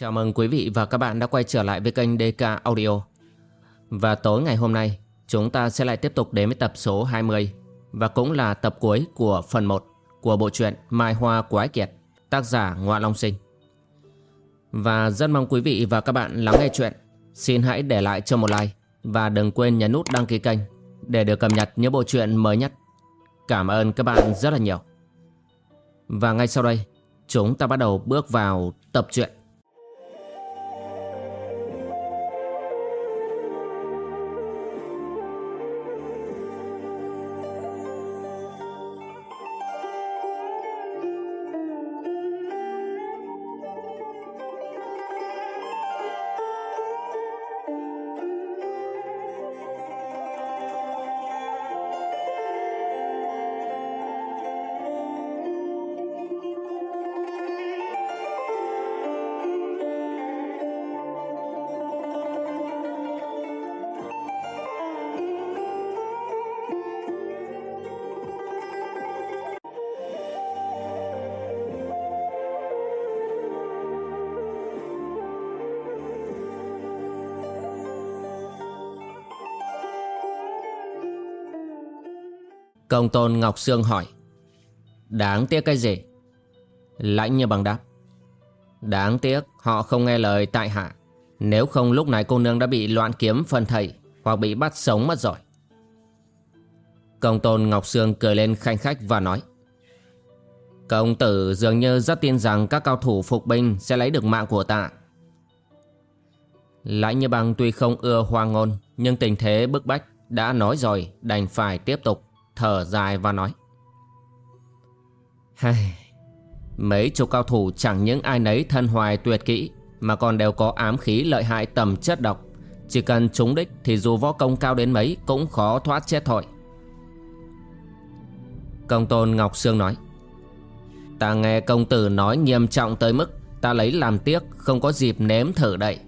Chào mừng quý vị và các bạn đã quay trở lại với kênh DK Audio. Và tối ngày hôm nay, chúng ta sẽ lại tiếp tục đến với tập số 20 và cũng là tập cuối của phần 1 của bộ truyện Mai Hoa Quái Kiệt, tác giả Ngoại Long Sinh. Và rất mong quý vị và các bạn lắng nghe chuyện. Xin hãy để lại cho một like và đừng quên nhấn nút đăng ký kênh để được cập nhật những bộ truyện mới nhất. Cảm ơn các bạn rất là nhiều. Và ngay sau đây, chúng ta bắt đầu bước vào tập truyện. Công tôn Ngọc Sương hỏi, Đáng tiếc cái gì? Lãnh như bằng đáp, Đáng tiếc họ không nghe lời tại hạ. Nếu không lúc này cô nương đã bị loạn kiếm phân thầy Hoặc bị bắt sống mất rồi. Công tôn Ngọc Sương cười lên khanh khách và nói, Công tử dường như rất tin rằng các cao thủ phục binh sẽ lấy được mạng của ta. Lãnh như bằng tuy không ưa hoa ngôn, Nhưng tình thế bức bách đã nói rồi, đành phải tiếp tục thở dài và nói. Hay, Mấy chục cao thủ chẳng những ai nấy thân hoài tuyệt kỹ Mà còn đều có ám khí lợi hại tầm chất độc. Chỉ cần trúng đích thì dù võ công cao đến mấy cũng khó thoát chết thôi. Công tôn Ngọc Sương nói. Ta nghe công tử nói nghiêm trọng tới mức Ta lấy làm tiếc không có dịp nếm thử đậy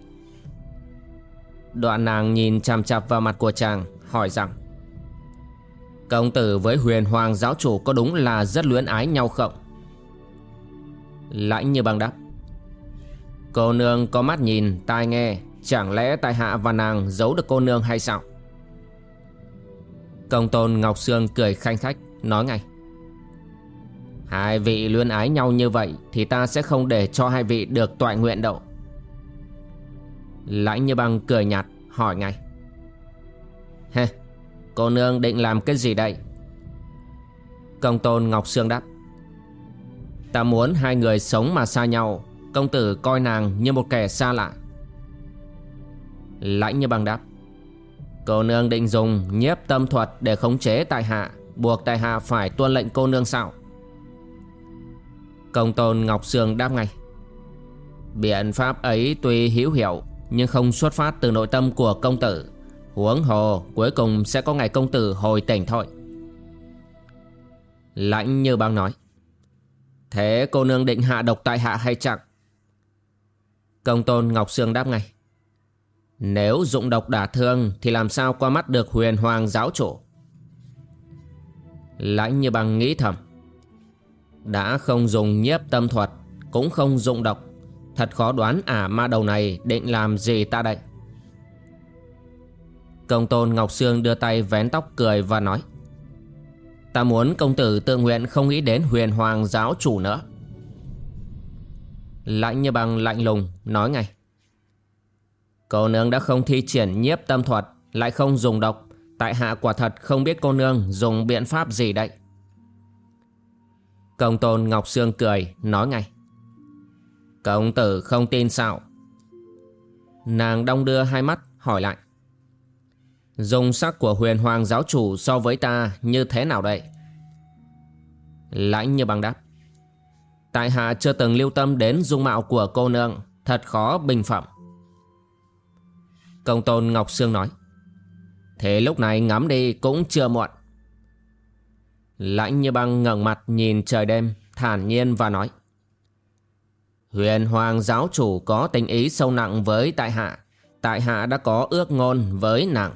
Đoạn nàng nhìn chằm chặp vào mặt của chàng Hỏi rằng. Công tử với huyền hoàng giáo chủ có đúng là rất luyến ái nhau không? Lãnh như băng đáp Cô nương có mắt nhìn, tai nghe Chẳng lẽ tại hạ và nàng giấu được cô nương hay sao? Công tôn Ngọc Sương cười khanh khách Nói ngay Hai vị luyến ái nhau như vậy Thì ta sẽ không để cho hai vị được toại nguyện đâu Lãnh như băng cười nhạt hỏi ngay Hê Cô nương định làm cái gì đây? Công tôn Ngọc Sương đáp. Ta muốn hai người sống mà xa nhau, Công tử coi nàng như một kẻ xa lạ. Lãnh như bằng đáp. Cô nương định dùng nhiếp tâm thuật để khống chế tại hạ, Buộc tại hạ phải tuân lệnh cô nương sao? Công tôn Ngọc Sương đáp ngay. Biện pháp ấy tuy hữu hiệu, Nhưng không xuất phát từ nội tâm của công tử. Huống hồ, cuối cùng sẽ có ngày công tử hồi tỉnh thôi. Lãnh như băng nói, Thế cô nương định hạ độc tại hạ hay chẳng? Công tôn Ngọc Sương đáp ngay, Nếu dụng độc đả thương Thì làm sao qua mắt được huyền hoàng giáo chủ? Lãnh như băng nghĩ thầm, Đã không dùng nhiếp tâm thuật, Cũng không dụng độc. Thật khó đoán ả ma đầu này định làm gì ta đây? Công tôn Ngọc Sương đưa tay vén tóc cười và nói, Ta muốn công tử tự nguyện không nghĩ đến huyền hoàng giáo chủ nữa. Lạnh như bằng lạnh lùng nói ngay, Cô nương đã không thi triển nhiếp tâm thuật, Lại không dùng độc. Tại hạ quả thật không biết cô nương dùng biện pháp gì đây. Công tôn Ngọc Sương cười, nói ngay, Công tử không tin sao? Nàng đong đưa hai mắt, hỏi lại Dùng sắc của huyền hoàng giáo chủ so với ta như thế nào đây? Lãnh như băng đáp. Tại hạ chưa từng lưu tâm đến dung mạo của cô nương, thật khó bình phẩm. Công tôn Ngọc Sương nói. Thế lúc này ngắm đi cũng chưa muộn. Lãnh như băng ngẩng mặt nhìn trời đêm, thản nhiên và nói. Huyền hoàng giáo chủ có tình ý sâu nặng với tại hạ. Tại hạ đã có ước ngôn với nàng.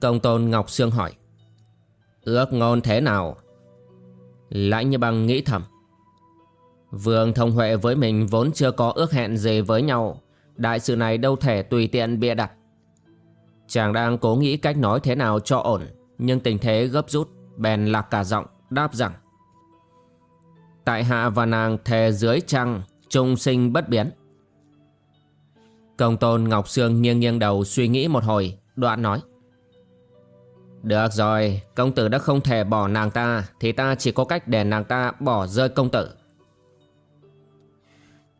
Công tôn Ngọc Sương hỏi, Ước ngôn thế nào? Lãnh như bằng nghĩ thầm, Vương Thông Huệ với mình vốn chưa có ước hẹn gì với nhau, Đại sự này đâu thể tùy tiện bịa đặt. Chàng đang cố nghĩ cách nói thế nào cho ổn, Nhưng tình thế gấp rút, Bèn lạc cả giọng, đáp rằng, Tại hạ và nàng thề dưới trăng Trung sinh bất biến. Công tôn Ngọc Sương nghiêng nghiêng đầu suy nghĩ một hồi, Đoạn nói được rồi, Công tử đã không thể bỏ nàng ta, Thì ta chỉ có cách để nàng ta bỏ rơi công tử.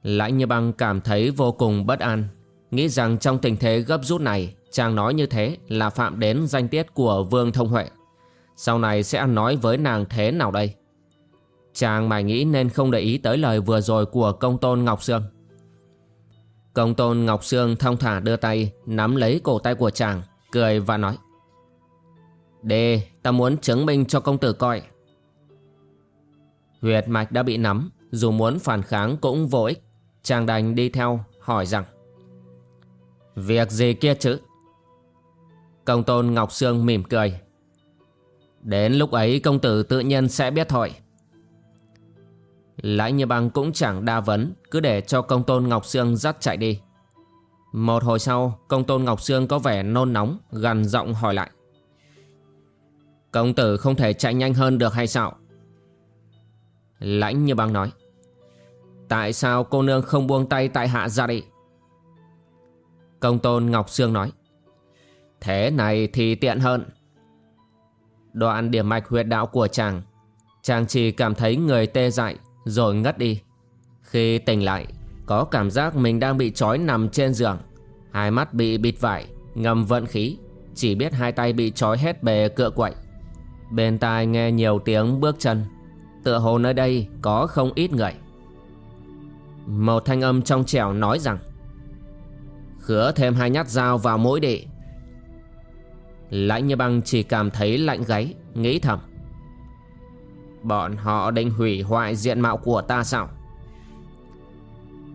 Lãnh như băng cảm thấy vô cùng bất an, Nghĩ rằng trong tình thế gấp rút này, Chàng nói như thế là phạm đến danh tiết của Vương Thông Huệ. Sau này sẽ ăn nói với nàng thế nào đây? Chàng mải nghĩ nên không để ý tới lời vừa rồi của công tôn Ngọc Sương. Công tôn Ngọc Sương thong thả đưa tay, Nắm lấy cổ tay của chàng, Cười và nói Đê ta muốn chứng minh cho công tử coi. Huyệt mạch đã bị nắm, Dù muốn phản kháng cũng vô ích. Chàng đành đi theo, hỏi rằng, Việc gì kia chứ? Công tôn Ngọc Sương mỉm cười. Đến lúc ấy công tử tự nhiên sẽ biết thôi. Lãi như băng cũng chẳng đa vấn, Cứ để cho công tôn Ngọc Sương dắt chạy đi. Một hồi sau, Công tôn Ngọc Sương có vẻ nôn nóng Gần giọng hỏi lại. Công tử không thể chạy nhanh hơn được hay sao? Lãnh như băng nói. Tại sao cô nương không buông tay tại hạ ra đi? Công tôn Ngọc Sương nói. Thế này thì tiện hơn. Đoạn điểm mạch huyệt đạo của chàng Chàng chỉ cảm thấy người tê dại, Rồi ngất đi. Khi tỉnh lại, Có cảm giác mình đang bị trói nằm trên giường. Hai mắt bị bịt vải, Ngầm vận khí, Chỉ biết hai tay bị trói hết bề cựa quậy. Bên tai nghe nhiều tiếng bước chân. Tựa hồ nơi đây có không ít người. Một thanh âm trong trẻo nói rằng, Khứa thêm hai nhát dao vào mũi đệ Lãnh như băng chỉ cảm thấy lạnh gáy, Nghĩ thầm, Bọn họ định hủy hoại diện mạo của ta sao?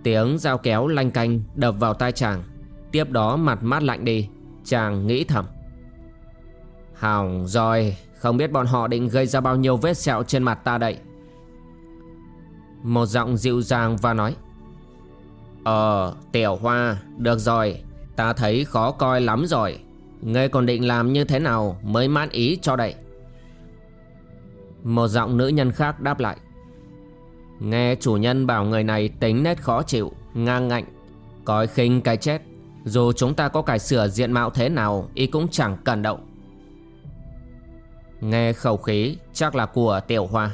Tiếng dao kéo lanh canh đập vào tai chàng. Tiếp đó mặt mát lạnh đi, Chàng nghĩ thầm, Hỏng rồi không biết bọn họ định gây ra bao nhiêu vết sẹo trên mặt ta đây. Một giọng dịu dàng và nói Ờ tiểu hoa, Được rồi, Ta thấy khó coi lắm rồi. Ngươi còn định làm như thế nào mới mãn ý cho đây? Một giọng nữ nhân khác đáp lại, Nghe chủ nhân bảo người này tính nét khó chịu, Ngang ngạnh, Coi khinh cái chết. Dù chúng ta có cải sửa diện mạo thế nào, Y cũng chẳng cần động Nghe khẩu khí chắc là của tiểu hoa.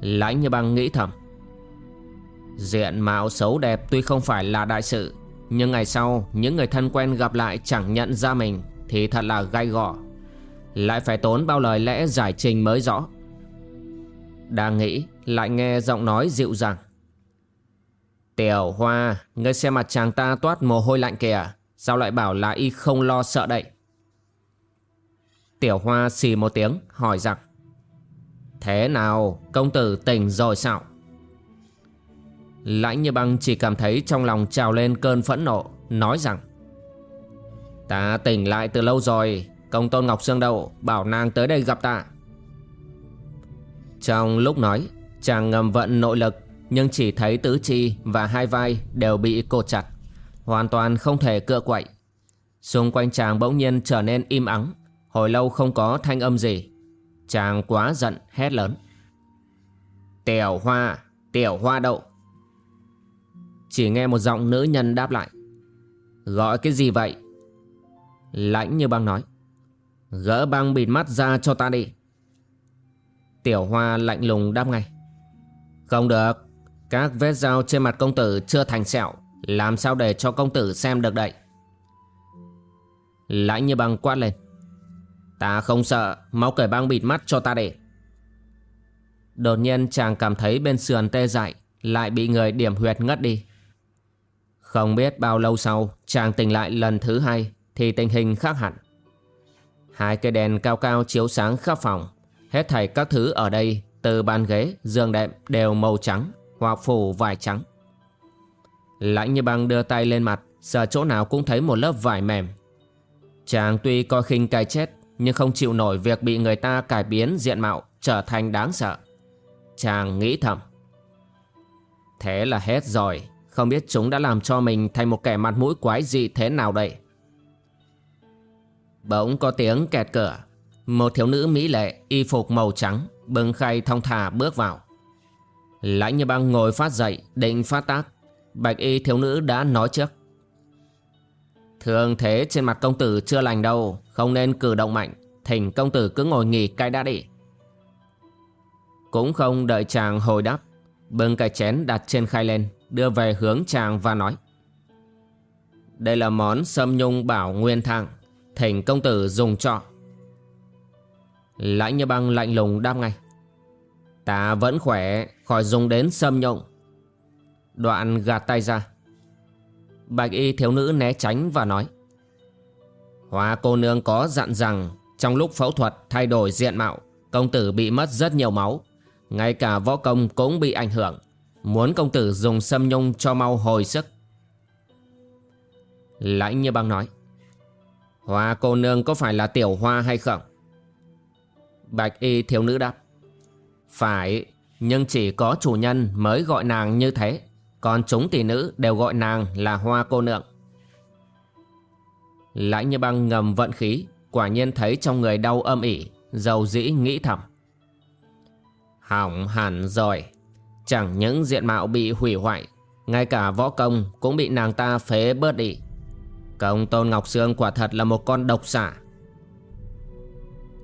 Lãnh như băng nghĩ thầm. Diện mạo xấu đẹp tuy không phải là đại sự, Nhưng ngày sau những người thân quen gặp lại chẳng nhận ra mình Thì thật là gai gọ Lại phải tốn bao lời lẽ giải trình mới rõ. Đang nghĩ, lại nghe giọng nói dịu dàng. Tiểu Hoa, Ngươi xem mặt chàng ta toát mồ hôi lạnh kìa. Sao lại bảo là y không lo sợ đậy? Tiểu Hoa xì một tiếng, hỏi rằng, Thế nào, công tử tỉnh rồi sao? Lãnh như băng chỉ cảm thấy trong lòng trào lên cơn phẫn nộ, Nói rằng, Ta tỉnh lại từ lâu rồi, Công tôn Ngọc Sương Đậu Bảo nàng tới đây gặp ta. Trong lúc nói, Chàng ngầm vận nội lực, Nhưng chỉ thấy tứ chi và hai vai đều bị cột chặt, Hoàn toàn không thể cựa quậy. Xung quanh chàng bỗng nhiên trở nên im ắng Hồi lâu không có thanh âm gì. Chàng quá giận, hét lớn. Tiểu hoa Tiểu hoa đậu. Chỉ nghe một giọng nữ nhân đáp lại. Gọi cái gì vậy? Lãnh như băng nói. Gỡ băng bịt mắt ra cho ta đi. Tiểu hoa lạnh lùng đáp ngay. Không được. Các vết dao trên mặt công tử chưa thành sẹo. Làm sao để cho công tử xem được đậy Lãnh như băng quát lên. Ta không sợ Máu cởi băng bịt mắt cho ta để Đột nhiên chàng cảm thấy bên sườn tê dại Lại bị người điểm huyệt ngất đi không biết bao lâu sau chàng tỉnh lại lần thứ hai thì tình hình khác hẳn. Hai cây đèn cao cao chiếu sáng khắp phòng. Hết thảy các thứ ở đây từ bàn ghế, giường đệm đều màu trắng hoặc phủ vải trắng. Lãnh như băng đưa tay lên mặt sờ chỗ nào cũng thấy một lớp vải mềm. Chàng tuy coi khinh cái chết nhưng không chịu nổi việc bị người ta cải biến diện mạo, trở thành đáng sợ. Chàng nghĩ thầm. Thế là hết rồi, Không biết chúng đã làm cho mình thành một kẻ mặt mũi quái dị thế nào đây. Bỗng có tiếng kẹt cửa. Một thiếu nữ mỹ lệ, Y phục màu trắng Bưng khay thong thả bước vào. Lãnh như băng ngồi phát dậy, Định phát tác. Bạch y thiếu nữ đã nói trước. Thường thế trên mặt công tử chưa lành đâu, Không nên cử động mạnh. Thỉnh công tử cứ ngồi nghỉ cai đã đi. Cũng không đợi chàng hồi đáp, Bưng cái chén đặt trên khay lên, Đưa về hướng chàng và nói. Đây là món sâm nhung bảo nguyên thang, Thỉnh công tử dùng cho. Lãnh như băng lạnh lùng đáp ngay. Ta vẫn khỏe, Khỏi dùng đến sâm nhung. Đoạn gạt tay ra. Bạch y thiếu nữ né tránh và nói, Hoa cô nương có dặn rằng Trong lúc phẫu thuật thay đổi diện mạo, Công tử bị mất rất nhiều máu. Ngay cả võ công cũng bị ảnh hưởng. Muốn công tử dùng sâm nhung cho mau hồi sức. Lãnh như băng nói, Hoa cô nương có phải là tiểu hoa hay không? Bạch y thiếu nữ đáp, Phải, Nhưng chỉ có chủ nhân mới gọi nàng như thế. Còn chúng tỷ nữ đều gọi nàng là hoa cô nương Lãnh như băng ngầm vận khí, Quả nhiên thấy trong người đau âm ỉ, Dầu dĩ nghĩ thầm. Hỏng hẳn rồi, Chẳng những diện mạo bị hủy hoại, Ngay cả võ công cũng bị nàng ta phế bớt đi. Công Tôn Ngọc Sương quả thật là một con độc xả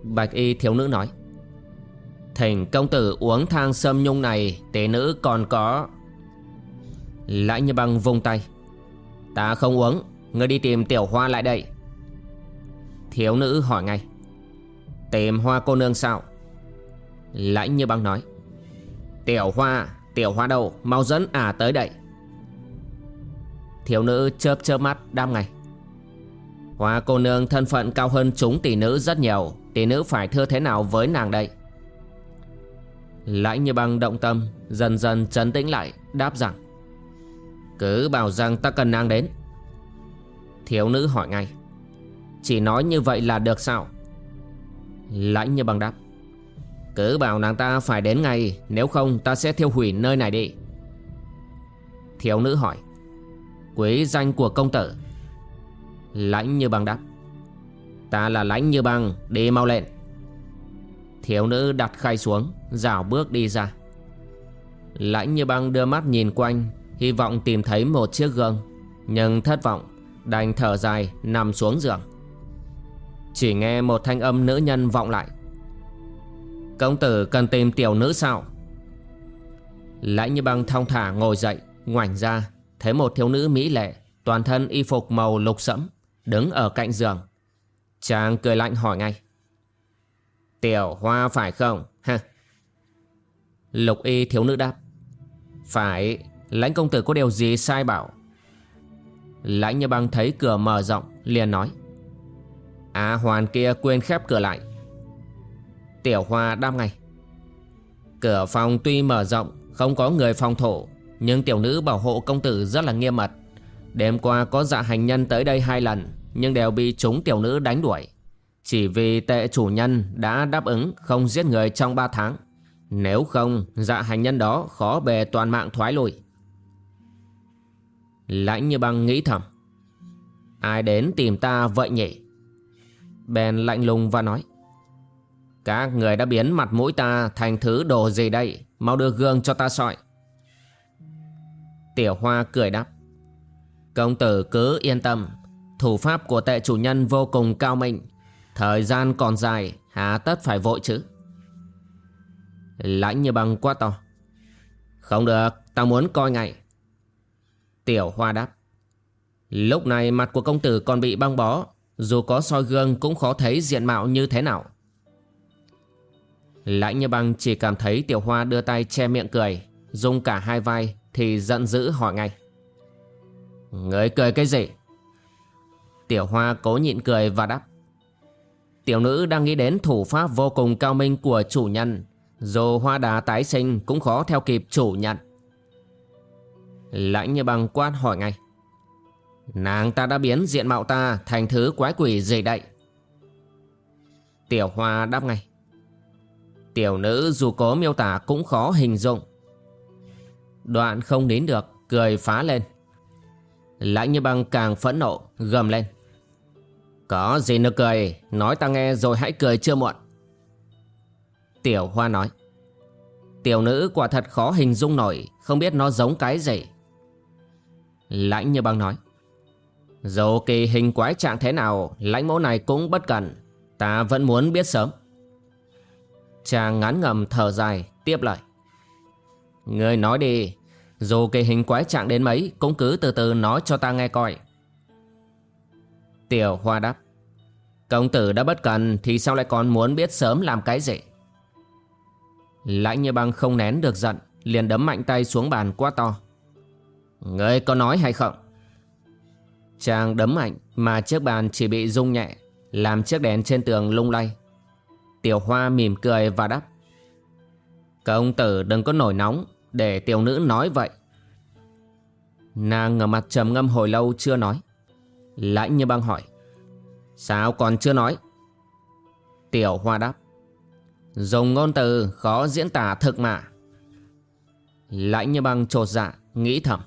Bạch y thiếu nữ nói, Thỉnh công tử uống thang sâm nhung này, Tế nữ còn có Lãnh như băng vung tay. Ta không uống, Ngươi đi tìm tiểu hoa lại đây. Thiếu nữ hỏi ngay. Tìm hoa cô nương sao? Lãnh như băng nói. Tiểu hoa Tiểu hoa đâu? Mau dẫn à tới đây. Thiếu nữ chớp chớp mắt đam ngay. Hoa cô nương thân phận cao hơn chúng tỷ nữ rất nhiều. Tỷ nữ phải thưa thế nào với nàng đây? Lãnh như băng động tâm, Dần dần trấn tĩnh lại, Đáp rằng. Cứ bảo rằng ta cần nàng đến. Thiếu nữ hỏi ngay, Chỉ nói như vậy là được sao? Lãnh như bằng đáp, Cứ bảo nàng ta phải đến ngay, Nếu không ta sẽ thiêu hủy nơi này đi. Thiếu nữ hỏi, Quý danh của công tử? Lãnh như bằng đáp, Ta là lãnh như bằng Đi mau lên. Thiếu nữ đặt khay xuống Rảo bước đi ra. Lãnh như băng đưa mắt nhìn quanh Hy vọng tìm thấy một chiếc gương, Nhưng thất vọng, Đành thở dài, nằm xuống giường. Chỉ nghe một thanh âm nữ nhân vọng lại. Công tử cần tìm tiểu nữ sao? Lãnh như băng thong thả ngồi dậy, Ngoảnh ra, Thấy một thiếu nữ mỹ lệ, Toàn thân y phục màu lục sẫm, Đứng ở cạnh giường. Chàng cười lạnh hỏi ngay. Tiểu hoa phải không? Ha Lục y thiếu nữ đáp. Phải Lãnh công tử có điều gì sai bảo? Lãnh như băng thấy cửa mở rộng, liền nói. À hoàn kia quên khép cửa lại. Tiểu hoa đam ngay. Cửa phòng tuy mở rộng, Không có người phòng thủ Nhưng tiểu nữ bảo hộ công tử rất là nghiêm mật. Đêm qua có dạ hành nhân tới đây hai lần, Nhưng đều bị chúng tiểu nữ đánh đuổi. Chỉ vì tệ chủ nhân đã đáp ứng không giết người trong ba tháng. Nếu không dạ hành nhân đó khó bề toàn mạng thoái lùi Lãnh như băng nghĩ thầm. Ai đến tìm ta vậy nhỉ? Bèn lạnh lùng và nói. Các người đã biến mặt mũi ta thành thứ đồ gì đây? Mau đưa gương cho ta soi. Tiểu Hoa cười đáp. Công tử cứ yên tâm. Thủ pháp của tệ chủ nhân vô cùng cao minh. Thời gian còn dài, há tất phải vội chứ? Lãnh như băng quá to. Không được, Ta muốn coi ngay. Tiểu Hoa đáp. Lúc này mặt của công tử còn bị băng bó, Dù có soi gương cũng khó thấy diện mạo như thế nào. Lãnh như băng chỉ cảm thấy Tiểu Hoa đưa tay che miệng cười, Dùng cả hai vai Thì giận dữ hỏi ngay. Người cười cái gì? Tiểu Hoa cố nhịn cười và đáp. Tiểu nữ đang nghĩ đến thủ pháp vô cùng cao minh của chủ nhân, Dù hoa đá tái sinh cũng khó theo kịp chủ nhân. Lãnh như bằng quát hỏi ngay. Nàng ta đã biến diện mạo ta thành thứ quái quỷ gì đậy Tiểu Hoa đáp ngay. Tiểu nữ dù có miêu tả cũng khó hình dung. Đoạn không nín được, Cười phá lên. Lãnh như băng càng phẫn nộ, Gầm lên. Có gì nữa cười? Nói ta nghe rồi hãy cười chưa muộn. Tiểu Hoa nói. Tiểu nữ quả thật khó hình dung nổi, Không biết nó giống cái gì. Lãnh như băng nói. Dù kỳ hình quái trạng thế nào, Lãnh mẫu này cũng bất cần Ta vẫn muốn biết sớm. Chàng ngán ngầm thở dài, Tiếp lời. Người nói đi, Dù kỳ hình quái trạng đến mấy, Cũng cứ từ từ nói cho ta nghe coi. Tiểu Hoa đáp. Công tử đã bất cần Thì sao lại còn muốn biết sớm làm cái gì? Lãnh như băng không nén được giận, Liền đấm mạnh tay xuống bàn quá to. Ngươi có nói hay không? Chàng đấm mạnh Mà chiếc bàn chỉ bị rung nhẹ, Làm chiếc đèn trên tường lung lay. Tiểu hoa mỉm cười và đáp. Công tử đừng có nổi nóng Để tiểu nữ nói vậy. Nàng ngờ mặt trầm ngâm hồi lâu chưa nói. Lãnh như băng hỏi, Sao còn chưa nói? Tiểu hoa đáp, Dùng ngôn từ khó diễn tả thực mà. Lãnh như băng trột dạ Nghĩ thầm.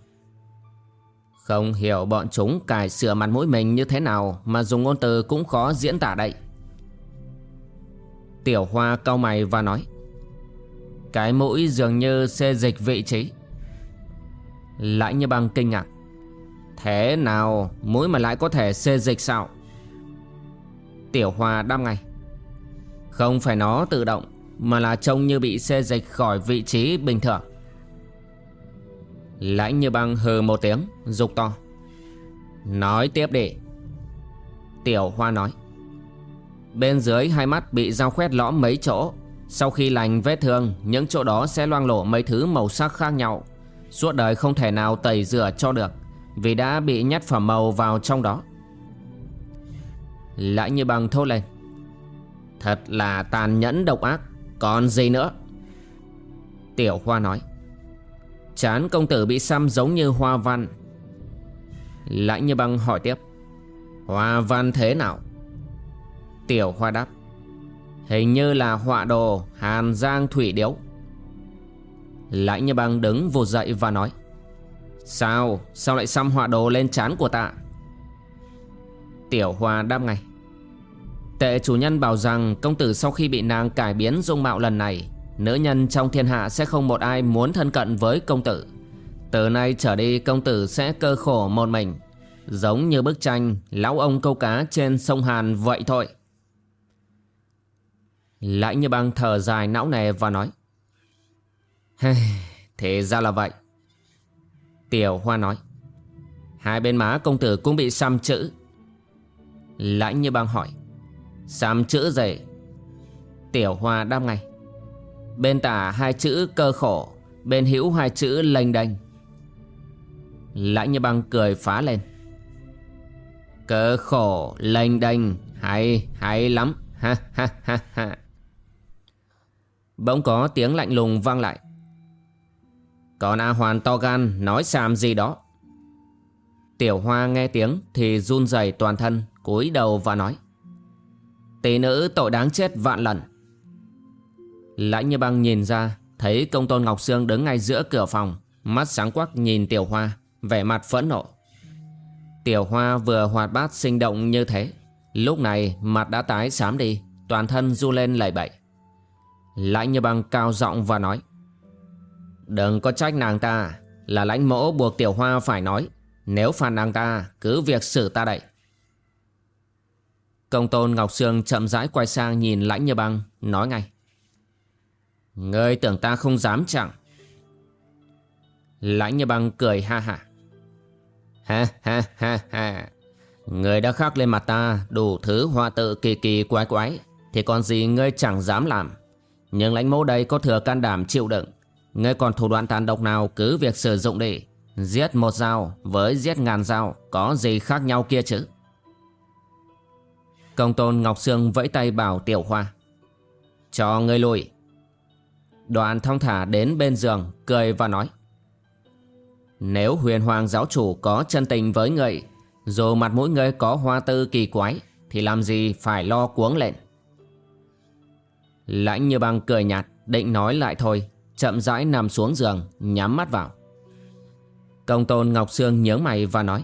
Không hiểu bọn chúng cài sửa mặt mũi mình như thế nào Mà dùng ngôn từ cũng khó diễn tả đây Tiểu hoa cau mày và nói, Cái mũi dường như xê dịch vị trí. Lại như bằng kinh ngạc, Thế nào, mũi mà lại có thể xê dịch sao? Tiểu hoa đáp ngay, không phải nó tự động Mà là trông như bị xê dịch khỏi vị trí bình thường. Lãnh như băng hừ một tiếng, Dục to. Nói tiếp đi. Tiểu hoa nói. Bên dưới hai mắt bị dao khoét lõm mấy chỗ. Sau khi lành vết thương, Những chỗ đó sẽ loang lổ mấy thứ màu sắc khác nhau. Suốt đời không thể nào tẩy rửa cho được, Vì đã bị nhét phẩm màu vào trong đó. Lãnh như băng thốt lên. Thật là tàn nhẫn độc ác, Còn gì nữa? Tiểu Hoa nói. Chán công tử bị xăm giống như hoa văn. Lãnh như băng hỏi tiếp. Hoa văn thế nào? Tiểu Hoa đáp. Hình như là họa đồ Hàn Giang Thủy Điếu. Lãnh như băng đứng vụt dậy và nói. Sao? Sao lại xăm họa đồ lên chán của ta? Tiểu Hoa đáp ngay. Tệ chủ nhân bảo rằng công tử sau khi bị nàng cải biến dung mạo lần này Nữ nhân trong thiên hạ sẽ không một ai muốn thân cận với công tử. Từ nay trở đi, công tử sẽ cơ khổ một mình, Giống như bức tranh Lão ông câu cá trên sông Hàn vậy thôi. Lãnh như băng thở dài não nề và nói Thế ra là vậy. Tiểu Hoa nói, Hai bên má công tử cũng bị xăm chữ. Lãnh như băng hỏi Xăm chữ gì? Tiểu Hoa đáp ngay Bên tả hai chữ cơ khổ, Bên hữu hai chữ lênh đênh. Lãnh như băng cười phá lên. Cơ khổ, lênh đênh, Hay hay lắm. Ha ha ha ha. Bỗng có tiếng lạnh lùng vang lại. Còn A Hoàn to gan, nói xàm gì đó. Tiểu Hoa nghe tiếng thì run rẩy toàn thân, cúi đầu và nói. Tỷ nữ tội đáng chết vạn lần. Lãnh như băng nhìn ra, Thấy công tôn Ngọc Sương đứng ngay giữa cửa phòng, Mắt sáng quắc nhìn Tiểu Hoa, Vẻ mặt phẫn nộ. Tiểu Hoa vừa hoạt bát sinh động như thế, Lúc này mặt đã tái xám đi, Toàn thân du lên lẩy bẩy. Lãnh như băng cao giọng và nói, Đừng có trách nàng ta, Là lãnh mẫu buộc Tiểu Hoa phải nói, Nếu phản nàng ta, Cứ việc xử ta đậy Công tôn Ngọc Sương chậm rãi quay sang nhìn lãnh như băng, Nói ngay Ngươi tưởng ta không dám chẳng. Lãnh như băng cười ha ha Ha ha ha ha. Người đã khắc lên mặt ta đủ thứ hoa tự kỳ kỳ quái quái, Thì còn gì ngươi chẳng dám làm. Nhưng lãnh mẫu đây có thừa can đảm chịu đựng. Ngươi còn thủ đoạn tàn độc nào cứ việc sử dụng đi. Giết một dao với giết ngàn dao, Có gì khác nhau kia chứ? Công tôn Ngọc Sương vẫy tay bảo Tiểu Hoa. Cho ngươi lùi. Đoàn thong thả đến bên giường, Cười và nói. Nếu huyền hoàng giáo chủ có chân tình với ngươi Dù mặt mũi ngươi có hoa tư kỳ quái, Thì làm gì phải lo cuống lên Lãnh như băng cười nhạt, Định nói lại thôi, Chậm rãi nằm xuống giường, Nhắm mắt vào. Công tôn Ngọc Sương nhớ mày và nói.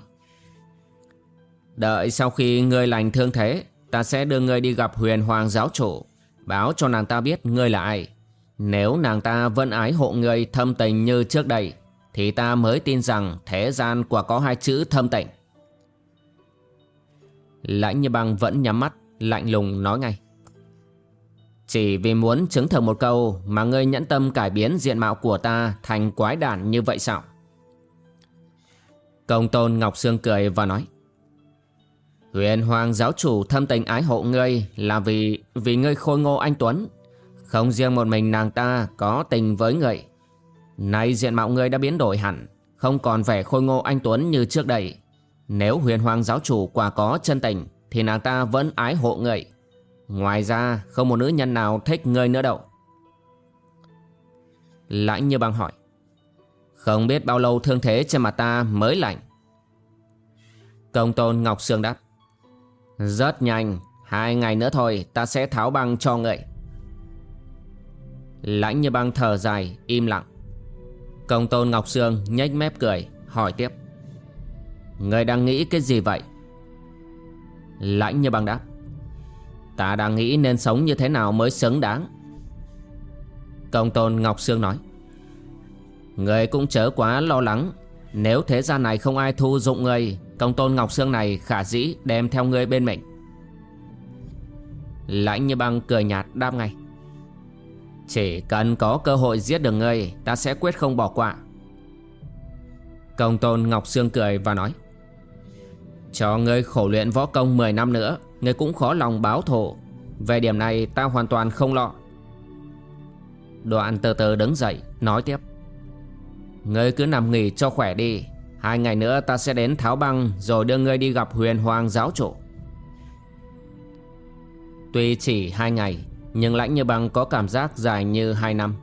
Đợi sau khi ngươi lành thương thế, Ta sẽ đưa ngươi đi gặp huyền hoàng giáo chủ, Báo cho nàng ta biết ngươi là ai. Nếu nàng ta vẫn ái hộ ngươi thâm tình như trước đây, Thì ta mới tin rằng thế gian quả có hai chữ thâm tình. Lãnh như băng vẫn nhắm mắt, Lạnh lùng nói ngay. Chỉ vì muốn chứng thực một câu Mà ngươi nhẫn tâm cải biến diện mạo của ta Thành quái đản như vậy sao? Công tôn Ngọc Sương cười và nói. Huyền Hoàng giáo chủ thâm tình ái hộ ngươi Là vì vì ngươi khôi ngô anh Tuấn. Không riêng một mình nàng ta có tình với người. Nay diện mạo ngươi đã biến đổi hẳn, Không còn vẻ khôi ngô anh Tuấn như trước đây. Nếu huyền hoàng giáo chủ quả có chân tình, Thì nàng ta vẫn ái hộ người. Ngoài ra, không một nữ nhân nào thích ngươi nữa đâu. Lãnh như băng hỏi, Không biết bao lâu thương thế trên mặt ta mới lạnh Công tôn Ngọc Sương đáp, Rất nhanh, Hai ngày nữa thôi ta sẽ tháo băng cho người. Lãnh như băng thở dài, im lặng. Công tôn Ngọc Sương nhếch mép cười, Hỏi tiếp. Người đang nghĩ cái gì vậy? Lãnh như băng đáp. Ta đang nghĩ nên sống như thế nào mới xứng đáng? Công tôn Ngọc Sương nói. Người cũng chớ quá lo lắng. Nếu thế gian này không ai thu dụng người, Công tôn Ngọc Sương này khả dĩ đem theo người bên mình. Lãnh như băng cười nhạt đáp ngay chỉ cần có cơ hội giết được ngươi, Ta sẽ quyết không bỏ qua. Công tôn Ngọc Sương cười và nói, Cho ngươi khổ luyện võ công 10 năm nữa, Ngươi cũng khó lòng báo thù. Về điểm này ta hoàn toàn không lo. Đoạn từ từ đứng dậy, Nói tiếp, Ngươi cứ nằm nghỉ cho khỏe đi. Hai ngày nữa ta sẽ đến tháo băng Rồi đưa ngươi đi gặp huyền hoàng giáo chủ. Tuy chỉ hai ngày nhưng lãnh như băng có cảm giác dài như hai năm.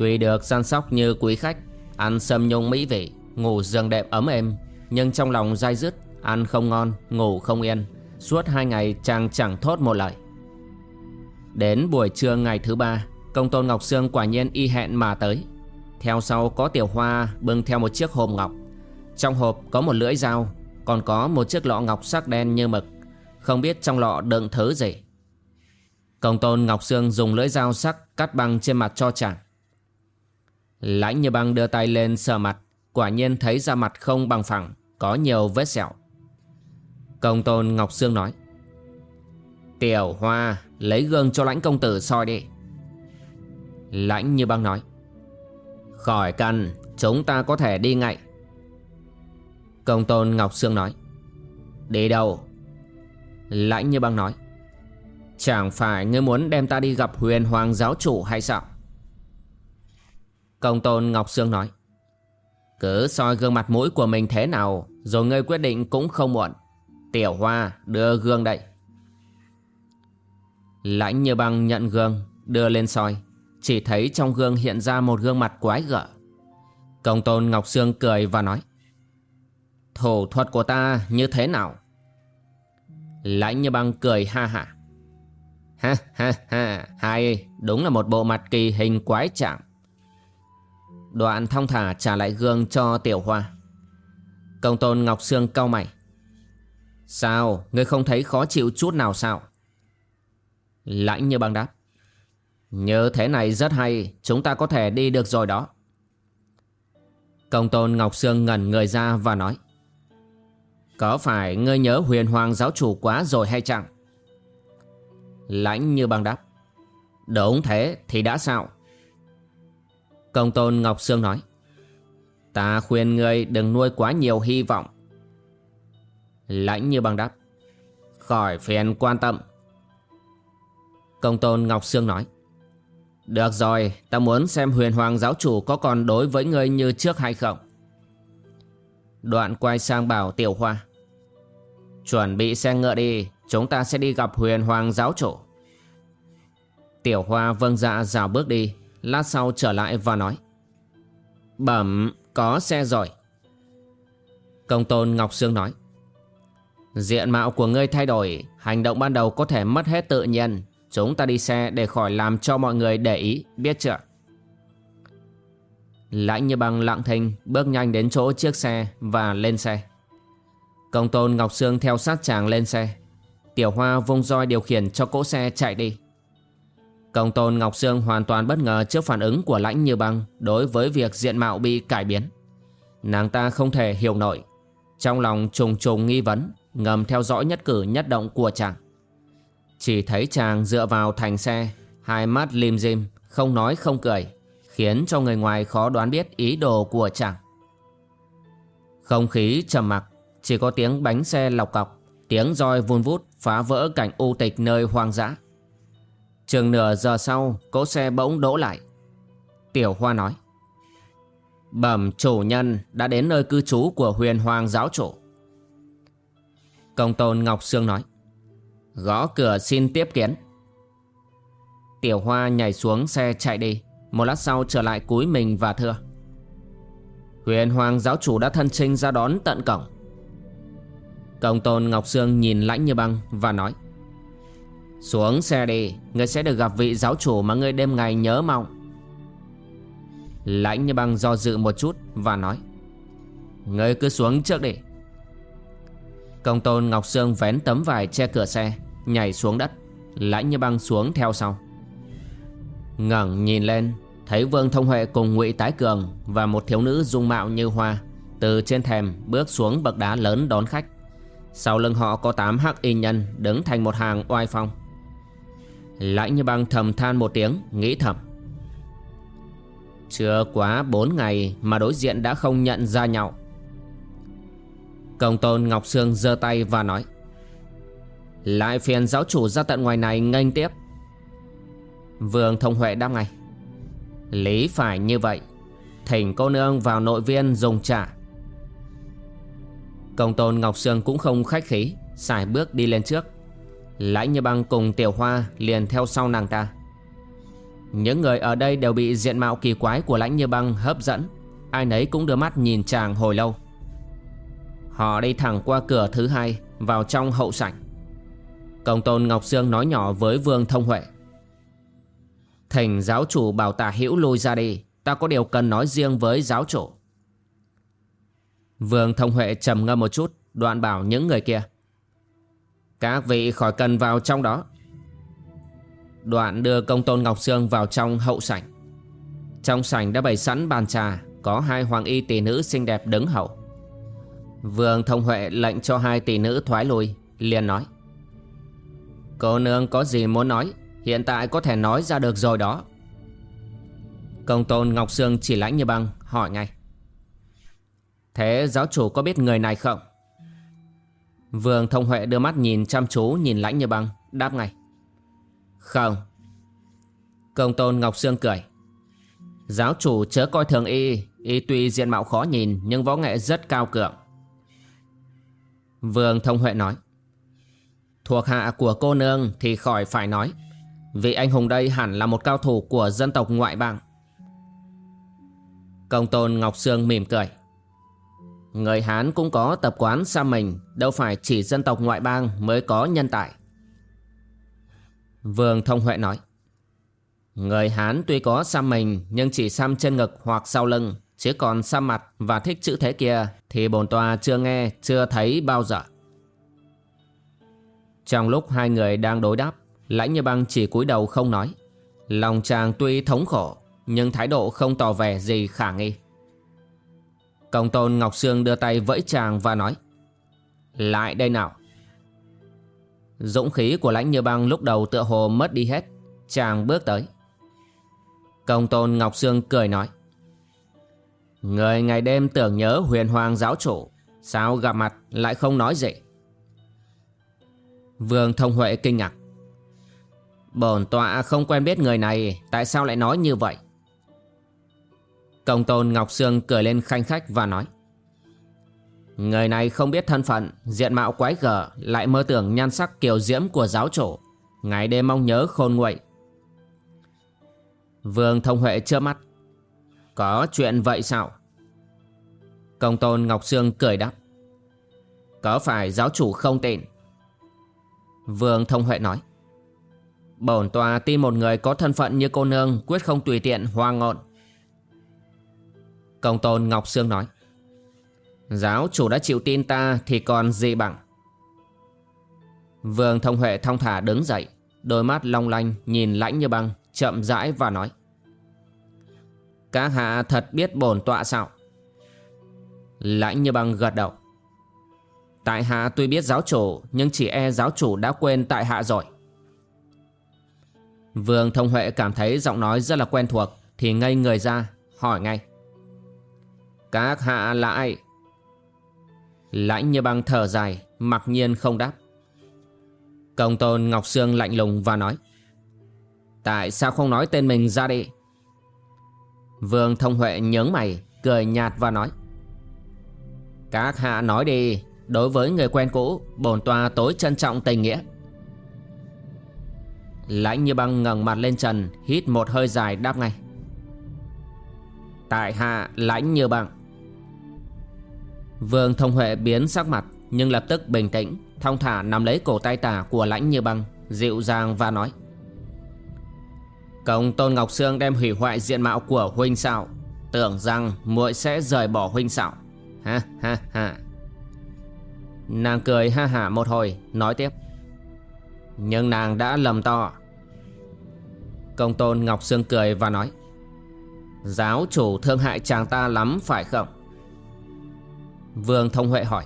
Tuy được săn sóc như quý khách Ăn sâm nhung mỹ vị Ngủ giường đệm ấm êm Nhưng trong lòng dai dứt Ăn không ngon, ngủ không yên Suốt hai ngày chàng chẳng thốt một lời. Đến buổi trưa ngày thứ ba Công tôn Ngọc Sương quả nhiên y hẹn mà tới. Theo sau có tiểu hoa bưng theo một chiếc hộp ngọc. Trong hộp có một lưỡi dao Còn có một chiếc lọ ngọc sắc đen như mực. Không biết trong lọ đựng thứ gì. Công tôn Ngọc Sương dùng lưỡi dao sắc cắt băng trên mặt cho chàng. Lãnh như băng đưa tay lên sờ mặt, quả nhiên thấy da mặt không bằng phẳng, có nhiều vết sẹo. Công tôn Ngọc Sương nói. Tiểu Hoa, lấy gương cho lãnh công tử soi đi. Lãnh như băng nói. Khỏi cần, chúng ta có thể đi ngay. Công tôn Ngọc Sương nói. Đi đâu? Lãnh như băng nói. Chẳng phải ngươi muốn đem ta đi gặp huyền hoàng giáo chủ hay sao? Công tôn Ngọc Sương nói. Cứ soi gương mặt mũi của mình thế nào, Rồi ngươi quyết định cũng không muộn. Tiểu Hoa, đưa gương đây. Lãnh như băng nhận gương, Đưa lên soi. Chỉ thấy trong gương hiện ra một gương mặt quái gở. Công tôn Ngọc Sương cười và nói. Thủ thuật của ta như thế nào? Lãnh như băng cười ha hả. Ha ha ha, hay, đúng là một bộ mặt kỳ hình quái trạng. Đoạn thong thả trả lại gương cho tiểu hoa. Công tôn Ngọc Sương cau mày. Sao, ngươi không thấy khó chịu chút nào sao? Lãnh như băng đáp. Như thế này rất hay, chúng ta có thể đi được rồi đó. Công tôn Ngọc Sương ngẩn người ra và nói. Có phải ngươi nhớ huyền hoàng giáo chủ quá rồi hay chẳng? Lãnh như băng đáp. Đúng thế, thì đã sao? Công tôn Ngọc Sương nói. Ta khuyên ngươi đừng nuôi quá nhiều hy vọng. Lãnh như băng đáp. Khỏi phiền quan tâm. Công tôn Ngọc Sương nói. Được rồi, Ta muốn xem huyền hoàng giáo chủ Có còn đối với ngươi như trước hay không. Đoạn quay sang bảo tiểu hoa. Chuẩn bị xe ngựa đi. Chúng ta sẽ đi gặp huyền hoàng giáo chủ. Tiểu hoa vâng dạ rào bước đi, Lát sau trở lại và nói. Bẩm, có xe rồi. Công tôn Ngọc Sương nói. Diện mạo của ngươi thay đổi, Hành động ban đầu có thể mất hết tự nhiên. Chúng ta đi xe để khỏi làm cho mọi người để ý, Biết chưa? Lãnh như băng lặng thinh bước nhanh đến chỗ chiếc xe và lên xe. Công tôn Ngọc Sương theo sát chàng lên xe. Tiểu Hoa vung roi điều khiển cho cỗ xe chạy đi. Công tôn Ngọc Sương hoàn toàn bất ngờ trước phản ứng của lãnh như băng đối với việc diện mạo bị cải biến. Nàng ta không thể hiểu nổi. Trong lòng trùng trùng nghi vấn, ngầm theo dõi nhất cử nhất động của chàng. Chỉ thấy chàng dựa vào thành xe, hai mắt lim dim, không nói không cười, khiến cho người ngoài khó đoán biết ý đồ của chàng. Không khí trầm mặc, chỉ có tiếng bánh xe lọc cọc, tiếng roi vun vút phá vỡ cảnh u tịch nơi hoang dã. Chừng nửa giờ sau, cỗ xe bỗng đỗ lại. Tiểu Hoa nói. Bẩm chủ nhân đã đến nơi cư trú của huyền hoàng giáo chủ. Công tôn Ngọc Sương nói. Gõ cửa xin tiếp kiến. Tiểu Hoa nhảy xuống xe chạy đi. Một lát sau trở lại cúi mình và thưa. Huyền hoàng giáo chủ đã thân trinh ra đón tận cổng. Công tôn Ngọc Sương nhìn lãnh như băng và nói. Xuống xe đi Ngươi sẽ được gặp vị giáo chủ mà ngươi đêm ngày nhớ mong. Lãnh như băng do dự một chút Và nói Ngươi cứ xuống trước đi. Công tôn Ngọc Sương vén tấm vải che cửa xe, Nhảy xuống đất. Lãnh như băng xuống theo sau. Ngẩng nhìn lên, Thấy Vương Thông Huệ cùng ngụy Tái Cường Và một thiếu nữ dung mạo như hoa, Từ trên thềm bước xuống bậc đá lớn đón khách. Sau lưng họ có tám hắc y nhân Đứng thành một hàng oai phong. Lãnh như băng thầm than một tiếng, Nghĩ thầm. Chưa quá bốn ngày Mà đối diện đã không nhận ra nhau. Công tôn Ngọc Sương giơ tay và nói, Lại phiền giáo chủ ra tận ngoài này nghênh tiếp. Vương Thông Huệ đáp ngay, Lý phải như vậy, Thỉnh cô nương vào nội viên dùng trả Công tôn Ngọc Sương cũng không khách khí, Xài bước đi lên trước. Lãnh như băng cùng tiểu hoa liền theo sau nàng ta. Những người ở đây đều bị diện mạo kỳ quái của lãnh như băng hấp dẫn, Ai nấy cũng đưa mắt nhìn chàng hồi lâu. Họ đi thẳng qua cửa thứ hai, Vào trong hậu sảnh. Công tôn Ngọc Sương nói nhỏ với Vương Thông Huệ. "Thành giáo chủ bảo tả hữu lui ra đi, Ta có điều cần nói riêng với giáo chủ. Vương Thông Huệ trầm ngâm một chút, Đoạn bảo những người kia. Các vị khỏi cần vào trong đó. Đoạn đưa công tôn Ngọc Sương vào trong hậu sảnh. Trong sảnh đã bày sẵn bàn trà, Có hai hoàng y tỷ nữ xinh đẹp đứng hậu. Vương Thông Huệ lệnh cho hai tỷ nữ thoái lui, liền nói. Cô nương có gì muốn nói? Hiện tại có thể nói ra được rồi đó. Công tôn Ngọc Sương chỉ lãnh như băng, hỏi ngay. Thế giáo chủ có biết người này không? Vương Thông Huệ đưa mắt nhìn chăm chú, nhìn lãnh như băng, Đáp ngay. Không. Công tôn Ngọc Sương cười. Giáo chủ chớ coi thường y Y tuy diện mạo khó nhìn, Nhưng võ nghệ rất cao cường. Vương Thông Huệ nói. Thuộc hạ của cô nương thì khỏi phải nói Vị anh hùng đây hẳn là một cao thủ của dân tộc ngoại bang. Công tôn Ngọc Sương mỉm cười. Người Hán cũng có tập quán xa mình, Đâu phải chỉ dân tộc ngoại bang mới có nhân tài. Vương Thông Huệ nói, Người Hán tuy có xăm mình, Nhưng chỉ xăm trên ngực hoặc sau lưng, Chứ còn xăm mặt và thích chữ thế kia Thì bồn tòa chưa nghe, Chưa thấy bao giờ. Trong lúc hai người đang đối đáp, Lãnh như băng chỉ cúi đầu không nói. Lòng chàng tuy thống khổ, Nhưng thái độ không tỏ vẻ gì khả nghi. Công tôn Ngọc Sương đưa tay vẫy chàng và nói, Lại đây nào. Dũng khí của lãnh như băng lúc đầu tựa hồ mất đi hết, Chàng bước tới. Công tôn Ngọc Sương cười nói, Người ngày đêm tưởng nhớ huyền hoàng giáo chủ, Sao gặp mặt lại không nói gì? Vương Thông Huệ kinh ngạc, Bổn tọa không quen biết người này, Tại sao lại nói như vậy? Công tôn Ngọc Sương cười lên khanh khách và nói Người này không biết thân phận, diện mạo quái gở Lại mơ tưởng nhan sắc kiều diễm của giáo chủ Ngày đêm mong nhớ khôn nguội. Vương Thông Huệ trơ mắt Có chuyện vậy sao? Công tôn Ngọc Sương cười đáp Có phải giáo chủ không tin? Vương Thông Huệ nói Bổn tòa tin một người có thân phận như cô nương Quyết không tùy tiện hoang ngọn Công tôn Ngọc Sương nói, Giáo chủ đã chịu tin ta thì còn gì bằng. Vương Thông Huệ thong thả đứng dậy, Đôi mắt long lanh nhìn lãnh như băng, Chậm rãi và nói, Các hạ thật biết bổn tọa sao? Lãnh như băng gật đầu, Tại hạ tuy biết giáo chủ, Nhưng chỉ e giáo chủ đã quên tại hạ rồi. Vương Thông Huệ cảm thấy giọng nói rất là quen thuộc, Thì ngây người ra, hỏi ngay các hạ là ai Lãnh như băng thở dài, Mặc nhiên không đáp. Công tôn Ngọc Sương lạnh lùng và nói, Tại sao không nói tên mình ra đi? Vương Thông Huệ nhớ mày, Cười nhạt và nói, Các hạ nói đi, Đối với người quen cũ, Bổn tòa tối trân trọng tình nghĩa. Lãnh như băng ngẩng mặt lên trần, Hít một hơi dài đáp ngay, Tại hạ lãnh như băng. Vương Thông Huệ biến sắc mặt, Nhưng lập tức bình tĩnh, Thong thả nắm lấy cổ tay tả của lãnh như băng, Dịu dàng và nói. Công Tôn Ngọc Sương đem hủy hoại diện mạo của huynh sao Tưởng rằng muội sẽ rời bỏ huynh sao Ha ha ha. Nàng cười ha hả một hồi, Nói tiếp. Nhưng nàng đã lầm to. Công tôn Ngọc Sương cười và nói. Giáo chủ thương hại chàng ta lắm phải không? Vương Thông Huệ hỏi,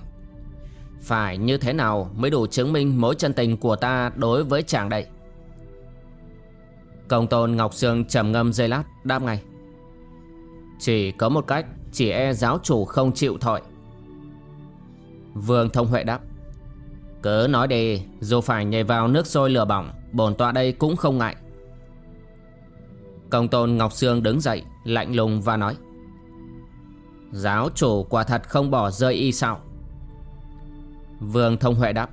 Phải như thế nào mới đủ chứng minh mối chân tình của ta đối với chàng đây Công tôn Ngọc Sương trầm ngâm dây lát, đáp ngay, Chỉ có một cách, Chỉ e giáo chủ không chịu thổi. Vương Thông Huệ đáp, Cứ nói đi, Dù phải nhảy vào nước sôi lửa bỏng, Bổn tọa đây cũng không ngại Công tôn Ngọc Sương đứng dậy, Lạnh lùng và nói Giáo chủ quả thật không bỏ rơi y sao Vương Thông Huệ đáp,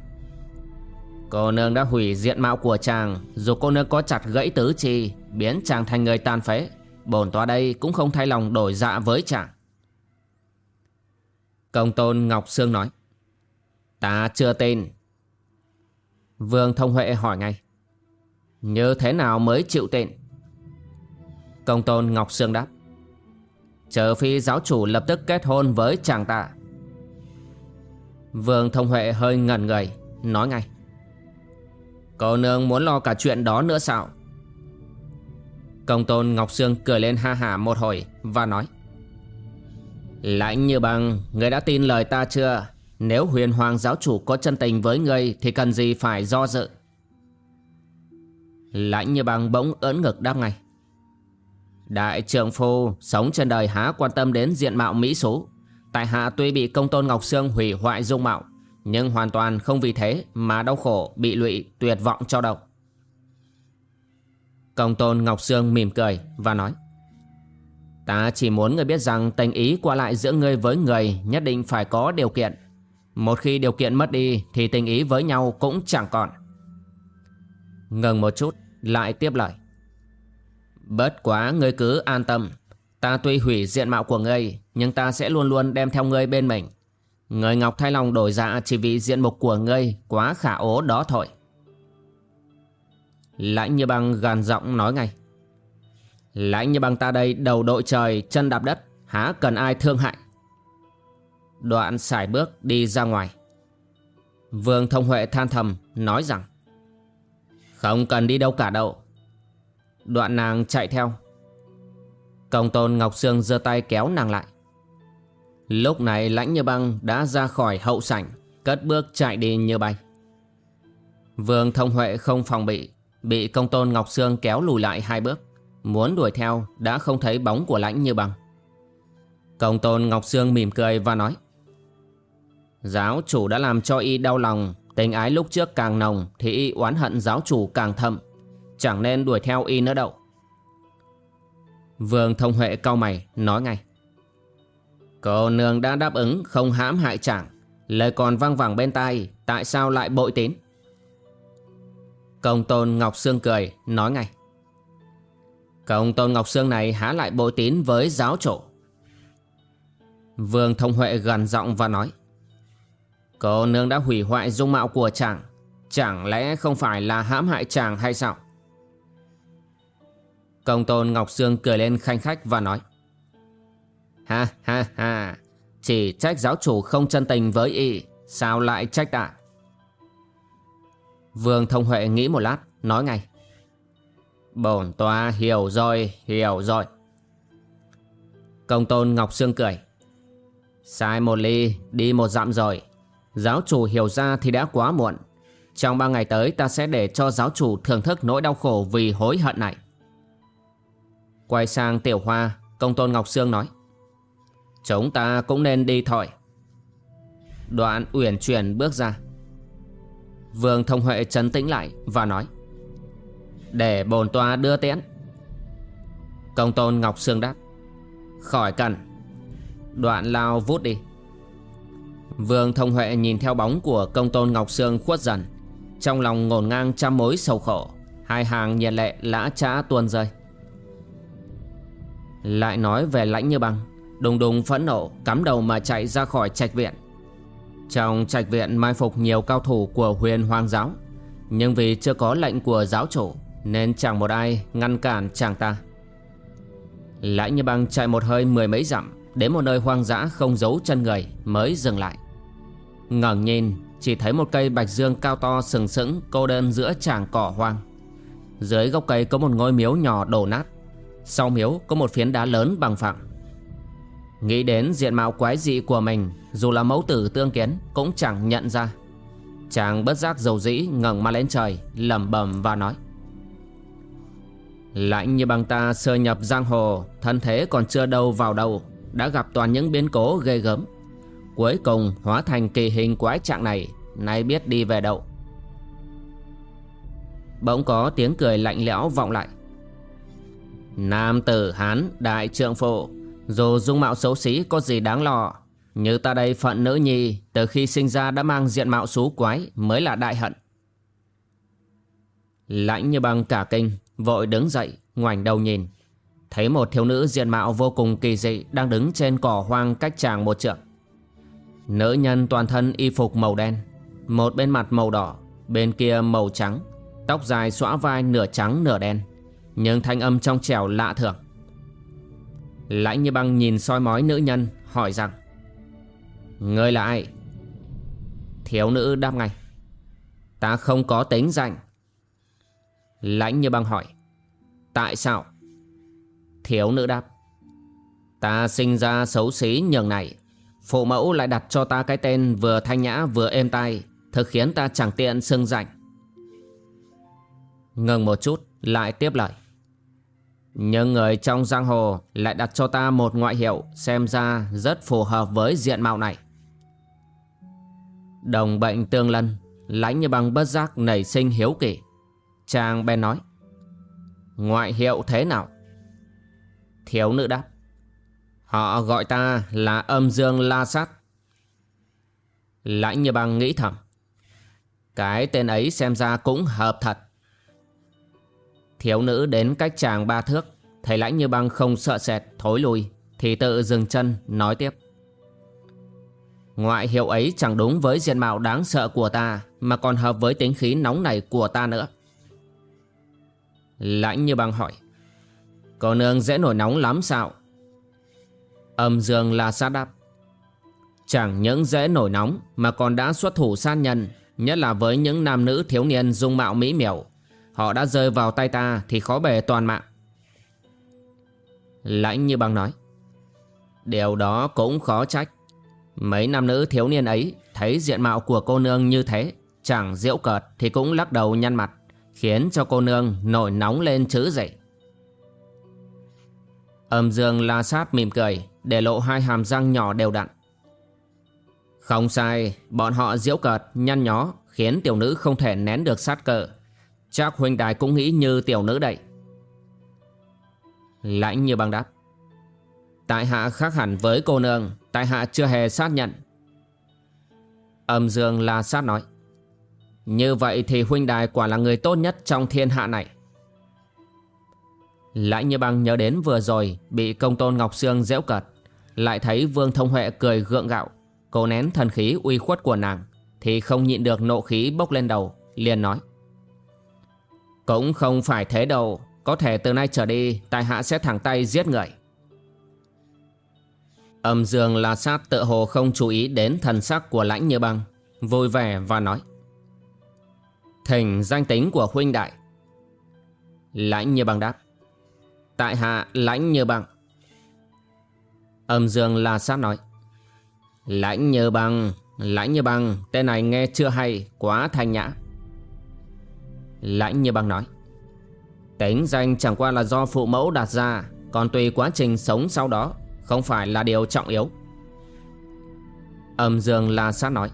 Cô nương đã hủy diện mạo của chàng, Dù cô nương có chặt gãy tứ chi, Biến chàng thành người tàn phế, Bổn tòa đây cũng không thay lòng đổi dạ với chàng. Công tôn Ngọc Sương nói, Ta chưa tin. Vương Thông Huệ hỏi ngay, Như thế nào mới chịu tin? Công tôn Ngọc Sương đáp Chờ phi giáo chủ lập tức kết hôn với chàng ta. Vương Thông Huệ hơi ngẩn người, Nói ngay. Cô nương muốn lo cả chuyện đó nữa sao? Công tôn Ngọc Sương cười lên ha hả một hồi Và nói. Lãnh như bằng Người đã tin lời ta chưa? Nếu huyền hoàng giáo chủ có chân tình với người Thì cần gì phải do dự? Lãnh như bằng bỗng ớn ngực đáp ngay. Đại trưởng phu, sống trên đời há quan tâm đến diện mạo mỹ số Tại hạ tuy bị công tôn Ngọc Sương hủy hoại dung mạo, Nhưng hoàn toàn không vì thế mà đau khổ, bị lụy tuyệt vọng cho đâu Công tôn Ngọc Sương mỉm cười và nói, Ta chỉ muốn người biết rằng tình ý qua lại giữa ngươi với người nhất định phải có điều kiện. Một khi điều kiện mất đi thì tình ý với nhau cũng chẳng còn. Ngừng một chút, lại tiếp lời. Bất quá, ngươi cứ an tâm. Ta tuy hủy diện mạo của ngươi, Nhưng ta sẽ luôn luôn đem theo ngươi bên mình. Người Ngọc thay lòng đổi dạ Chỉ vì diện mục của ngươi, Quá khả ố đó thôi. Lãnh như băng gàn giọng nói ngay. Lãnh như băng ta đây đầu đội trời, chân đạp đất, Há cần ai thương hại? Đoạn xài bước đi ra ngoài. Vương Thông Huệ than thầm, nói rằng, Không cần đi đâu cả đâu. Đoạn nàng chạy theo. Công tôn Ngọc Sương giơ tay kéo nàng lại. Lúc này lãnh như băng đã ra khỏi hậu sảnh, Cất bước chạy đi như bay. Vương Thông Huệ không phòng bị Bị công tôn Ngọc Sương kéo lùi lại hai bước. Muốn đuổi theo đã không thấy bóng của lãnh như băng. Công tôn Ngọc Sương mỉm cười và nói, Giáo chủ đã làm cho y đau lòng, Tình ái lúc trước càng nồng Thì y oán hận giáo chủ càng thâm. Chẳng nên đuổi theo y nữa đâu. Vương thông huệ cau mày, nói ngay. Cô nương đã đáp ứng, không hãm hại chàng. Lời còn vang vẳng bên tai, Tại sao lại bội tín? Công tôn Ngọc Sương cười, Nói ngay. Công tôn Ngọc Sương này há lại bội tín với giáo chủ. Vương thông huệ gần giọng và nói. Cô nương đã hủy hoại dung mạo của chàng. Chẳng lẽ không phải là hãm hại chàng hay sao? Công tôn Ngọc Sương cười lên khanh khách và nói, ha ha ha, Chỉ trách giáo chủ không chân tình với y, Sao lại trách ta Vương Thông Huệ nghĩ một lát, Nói ngay, Bổn tòa hiểu rồi Hiểu rồi. Công tôn Ngọc Sương cười, Sai một ly, Đi một dặm rồi. Giáo chủ hiểu ra thì đã quá muộn. Trong ba ngày tới ta sẽ để cho giáo chủ thưởng thức nỗi đau khổ vì hối hận này. Quay sang tiểu hoa, Công tôn Ngọc Sương nói. Chúng ta cũng nên đi thôi. Đoạn uyển chuyển bước ra. Vương Thông Huệ trấn tĩnh lại và nói. Để bồn toa đưa tiễn. Công tôn Ngọc Sương đáp. Khỏi cần. Đoạn lao vút đi. Vương Thông Huệ nhìn theo bóng của công tôn Ngọc Sương khuất dần. Trong lòng ngổn ngang trăm mối sầu khổ, Hai hàng nhiệt lệ lã trã tuôn rơi. Lại nói về lãnh như băng. Đùng đùng phẫn nộ, Cắm đầu mà chạy ra khỏi trạch viện. Trong trạch viện mai phục nhiều cao thủ của huyền hoàng giáo. Nhưng vì chưa có lệnh của giáo chủ, Nên chẳng một ai ngăn cản chàng ta. Lãnh như băng chạy một hơi mười mấy dặm, Đến một nơi hoang dã không giấu chân người Mới dừng lại. Ngẩng nhìn, Chỉ thấy một cây bạch dương cao to sừng sững Cô đơn giữa tràng cỏ hoang. Dưới gốc cây có một ngôi miếu nhỏ đổ nát. Sau miếu có một phiến đá lớn bằng phẳng. Nghĩ đến diện mạo quái dị của mình, Dù là mẫu tử tương kiến Cũng chẳng nhận ra. Chàng bất giác dầu dĩ ngẩng mặt lên trời, lẩm bẩm và nói, Lạnh như bằng ta sơ nhập giang hồ, Thân thế còn chưa đâu vào đâu, Đã gặp toàn những biến cố ghê gớm. Cuối cùng hóa thành kỳ hình quái trạng này, Nay biết đi về đâu. Bỗng có tiếng cười lạnh lẽo vọng lại. Nam tử Hán, đại trượng phụ, Dù dung mạo xấu xí có gì đáng lo, Như ta đây phận nữ nhi, Từ khi sinh ra đã mang diện mạo xú quái Mới là đại hận. Lạnh như băng cả kinh, Vội đứng dậy, ngoảnh đầu nhìn. Thấy một thiếu nữ diện mạo vô cùng kỳ dị Đang đứng trên cỏ hoang cách chàng một trượng. Nữ nhân toàn thân y phục màu đen, Một bên mặt màu đỏ, Bên kia màu trắng, Tóc dài xõa vai nửa trắng nửa đen. Nhưng thanh âm trong trẻo lạ thường. Lãnh như băng nhìn soi mói nữ nhân, Hỏi rằng, Ngươi là ai? Thiếu nữ đáp ngay, Ta không có tính danh. Lãnh như băng hỏi, Tại sao? Thiếu nữ đáp, Ta sinh ra xấu xí nhường này, Phụ mẫu lại đặt cho ta cái tên vừa thanh nhã vừa êm tai, Thực khiến ta chẳng tiện xưng rảnh Ngừng một chút, lại tiếp lời. Nhưng người trong giang hồ lại đặt cho ta một ngoại hiệu Xem ra rất phù hợp với diện mạo này. Đồng bệnh tương lân, Lãnh như bằng bất giác nảy sinh hiếu kỳ. Chàng bèn nói, Ngoại hiệu thế nào? Thiếu nữ đáp, Họ gọi ta là âm dương la sát. Lãnh như bằng nghĩ thầm, Cái tên ấy xem ra cũng hợp thật. Thiếu nữ đến cách chàng ba thước. Thấy lãnh như băng không sợ sệt, thối lui, Thì tự dừng chân, nói tiếp. Ngoại hiệu ấy chẳng đúng với diện mạo đáng sợ của ta, Mà còn hợp với tính khí nóng này của ta nữa. Lãnh như băng hỏi, Cô nương dễ nổi nóng lắm sao? Âm dương là sát đáp, Chẳng những dễ nổi nóng, Mà còn đã xuất thủ san nhân, Nhất là với những nam nữ thiếu niên dung mạo mỹ miều. Họ đã rơi vào tay ta Thì khó bề toàn mạng. Lãnh như băng nói, Điều đó cũng khó trách. Mấy nam nữ thiếu niên ấy Thấy diện mạo của cô nương như thế, Chẳng diễu cợt thì cũng lắc đầu nhăn mặt, Khiến cho cô nương nổi nóng lên chứ dậy. Âm dương la sát mỉm cười, Để lộ hai hàm răng nhỏ đều đặn. Không sai, Bọn họ diễu cợt, nhăn nhó, Khiến tiểu nữ không thể nén được sát cờ Chắc huynh đài cũng nghĩ như tiểu nữ đây. Lãnh như băng đáp. Tại hạ khác hẳn với cô nương, Tại hạ chưa hề sát nhận. Âm dương la sát nói. Như vậy thì huynh đài quả là người tốt nhất trong thiên hạ này. Lãnh như băng nhớ đến vừa rồi Bị công tôn Ngọc Sương dễu cợt, Lại thấy Vương Thông Huệ cười gượng gạo, Cố nén thần khí uy khuất của nàng, Thì không nhịn được nộ khí bốc lên đầu, liền nói. Cũng không phải thế đâu. Có thể từ nay trở đi Tài hạ sẽ thẳng tay giết người. Âm dương la sát tự hồ không chú ý đến thần sắc của lãnh như băng, Vui vẻ và nói. Thỉnh danh tính của huynh đại. Lãnh như băng đáp. Tại hạ lãnh như băng. Âm dương la sát nói. Lãnh như băng, Lãnh như băng, Tên này nghe chưa hay, Quá thanh nhã. Lãnh như băng nói. Tính danh chẳng qua là do phụ mẫu đặt ra, Còn tùy quá trình sống sau đó, Không phải là điều trọng yếu. Âm dương la sát nói.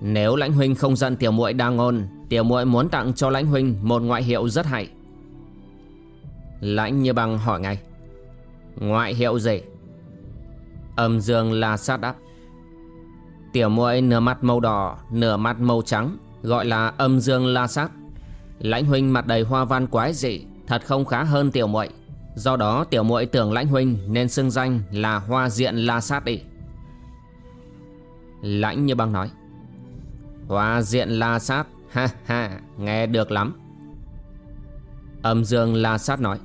Nếu lãnh huynh không giận tiểu muội đa ngôn, Tiểu muội muốn tặng cho lãnh huynh Một ngoại hiệu rất hay. Lãnh như băng hỏi ngay. Ngoại hiệu gì? Âm dương la sát đáp. Tiểu muội nửa mặt màu đỏ, Nửa mặt màu trắng, Gọi là âm dương la sát. Lãnh huynh mặt đầy hoa văn quái dị, Thật không khá hơn tiểu muội. Do đó tiểu muội tưởng lãnh huynh Nên xưng danh là hoa diện la sát đi. Lãnh như băng nói, Hoa diện la sát, Ha ha, nghe được lắm. Âm dương la sát nói,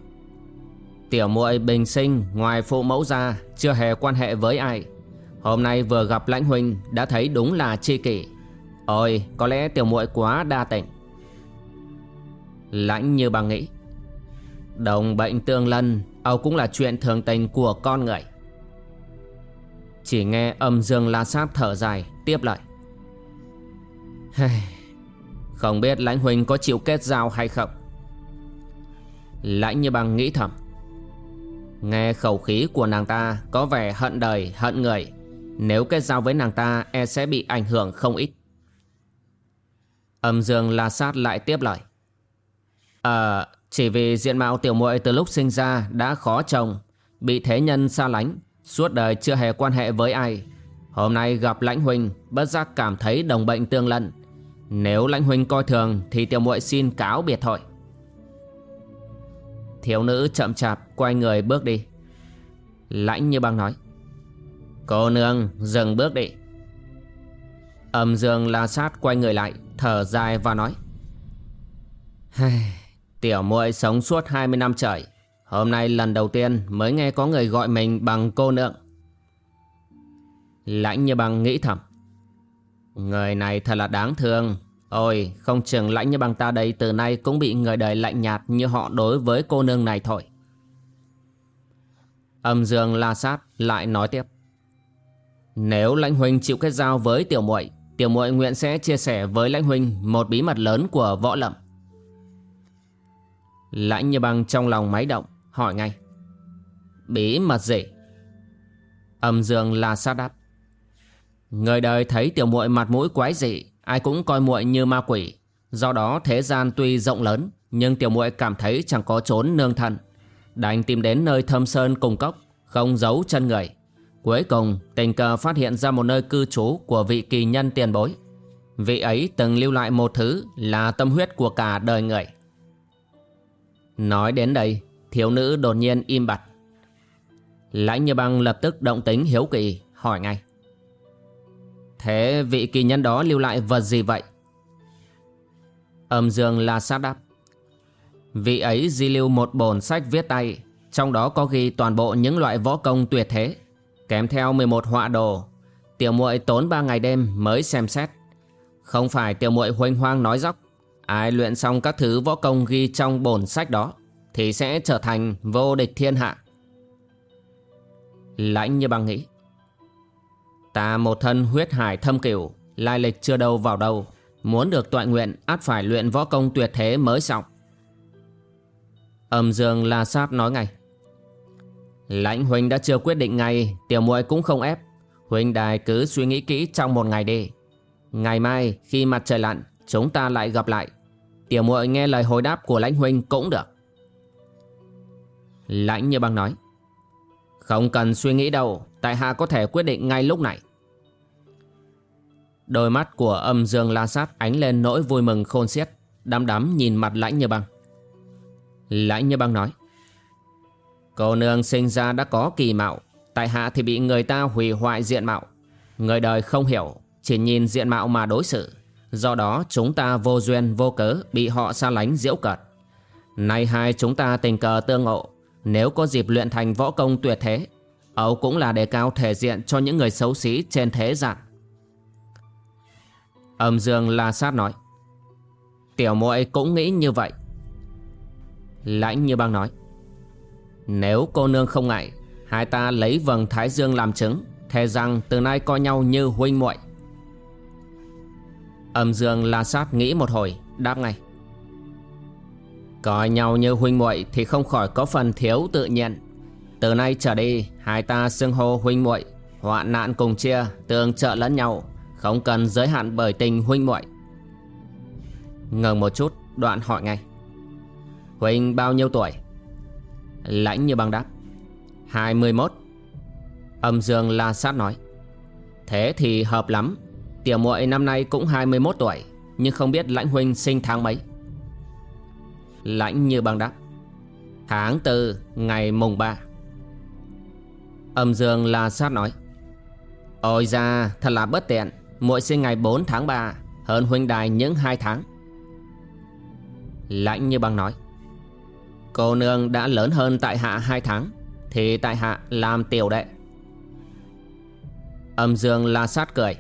Tiểu muội bình sinh ngoài phụ mẫu ra, Chưa hề quan hệ với ai. Hôm nay vừa gặp lãnh huynh, Đã thấy đúng là chi kỷ. Ôi, có lẽ tiểu muội quá đa tình. Lãnh như bà nghĩ. Đồng bệnh tương lân Âu cũng là chuyện thường tình của con người. Chỉ nghe âm dương la sát thở dài, Tiếp lại Không biết lãnh huynh có chịu kết giao hay không? Lãnh như bằng nghĩ thầm. Nghe khẩu khí của nàng ta Có vẻ hận đời, hận người. Nếu kết giao với nàng ta E sẽ bị ảnh hưởng không ít. Âm dương la sát lại tiếp lời. Ờ, chỉ vì diện mạo tiểu muội từ lúc sinh ra đã khó chồng, bị thế nhân xa lánh, suốt đời chưa hề quan hệ với ai. Hôm nay gặp lãnh huynh, bất giác cảm thấy đồng bệnh tương lận. Nếu lãnh huynh coi thường thì tiểu muội xin cáo biệt thôi. Thiếu nữ chậm chạp quay người bước đi. Lãnh như băng nói. Cô nương dừng bước đi. Âm dương la sát quay người lại, thở dài và nói. Tiểu muội sống suốt 20 năm trời. Hôm nay lần đầu tiên mới nghe có người gọi mình bằng cô nương Lãnh như bằng nghĩ thầm. Người này thật là đáng thương. Ôi, không chừng lãnh như bằng ta đây từ nay cũng bị người đời lạnh nhạt như họ đối với cô nương này thôi. Âm dương la sát lại nói tiếp. Nếu lãnh huynh chịu kết giao với tiểu muội Tiểu muội nguyện sẽ chia sẻ với lãnh huynh một bí mật lớn của võ lậm Lãnh như băng trong lòng máy động, Hỏi ngay. Bí mật gì? Âm dương là sát đáp. Người đời thấy tiểu muội mặt mũi quái dị, Ai cũng coi muội như ma quỷ. Do đó thế gian tuy rộng lớn, Nhưng tiểu muội cảm thấy chẳng có trốn nương thân Đành tìm đến nơi thâm sơn cùng cốc, Không giấu chân người. Cuối cùng, tình cờ phát hiện ra một nơi cư trú Của vị kỳ nhân tiền bối. Vị ấy từng lưu lại một thứ Là tâm huyết của cả đời người. Nói đến đây, Thiếu nữ đột nhiên im bặt. Lãnh như băng lập tức động tính hiếu kỳ, Hỏi ngay. Thế vị kỳ nhân đó lưu lại vật gì vậy? Âm dương là sát đáp. Vị ấy di lưu một bồn sách viết tay, Trong đó có ghi toàn bộ những loại võ công tuyệt thế, Kèm theo 11 họa đồ. Tiểu muội tốn 3 ngày đêm mới xem xét. Không phải tiểu muội huênh hoang nói dóc Ai luyện xong các thứ võ công ghi trong bổn sách đó, Thì sẽ trở thành vô địch thiên hạ. Lãnh như băng nghĩ. Ta một thân huyết hải thâm cửu, Lai lịch chưa đâu vào đâu. Muốn được tọa nguyện át phải luyện võ công tuyệt thế mới xong. Âm dương la sát nói ngay. Lãnh huynh đã chưa quyết định ngay, Tiểu muội cũng không ép. Huynh đài cứ suy nghĩ kỹ trong một ngày đi. Ngày mai, khi mặt trời lặn, Chúng ta lại gặp lại. Tiểu muội nghe lời hồi đáp của lãnh huynh cũng được. Lãnh như băng nói, Không cần suy nghĩ đâu, Tại hạ có thể quyết định ngay lúc này. Đôi mắt của âm dương la sát ánh lên nỗi vui mừng khôn xiết Đám đắm nhìn mặt lãnh như băng. Lãnh như băng nói, Cô nương sinh ra đã có kỳ mạo, Tại hạ thì bị người ta hủy hoại diện mạo. Người đời không hiểu, Chỉ nhìn diện mạo mà đối xử. Do đó chúng ta vô duyên vô cớ bị họ xa lánh diễu cợt. Nay hai chúng ta tình cờ tương ngộ, nếu có dịp luyện thành võ công tuyệt thế, ấu cũng là đề cao thể diện cho những người xấu xí trên thế gian. Âm dương la sát nói Tiểu muội cũng nghĩ như vậy. Lãnh như băng nói Nếu cô nương không ngại Hai ta lấy vầng thái dương làm chứng Thề rằng từ nay coi nhau như huynh muội. Âm dương la sát nghĩ một hồi, Đáp ngay. Coi nhau như huynh muội Thì không khỏi có phần thiếu tự nhiên Từ nay trở đi, Hai ta xưng hô huynh muội Hoạn nạn cùng chia, Tương trợ lẫn nhau, Không cần giới hạn bởi tình huynh muội. Ngừng một chút, Đoạn hỏi ngay. Huynh bao nhiêu tuổi? Lãnh như băng đáp. 21 Âm dương la sát nói. Thế thì hợp lắm. Tiểu muội năm nay cũng 21 tuổi, Nhưng không biết lãnh huynh sinh tháng mấy? Lãnh như băng đáp, Tháng tư, ngày mùng 3 Âm dương là sát nói, Ôi ra thật là bất tiện, muội sinh ngày 4 tháng 3 Hơn huynh đài những 2 tháng. Lãnh như băng nói, Cô nương đã lớn hơn tại hạ 2 tháng, Thì tại hạ làm tiểu đệ. Âm dương la sát cười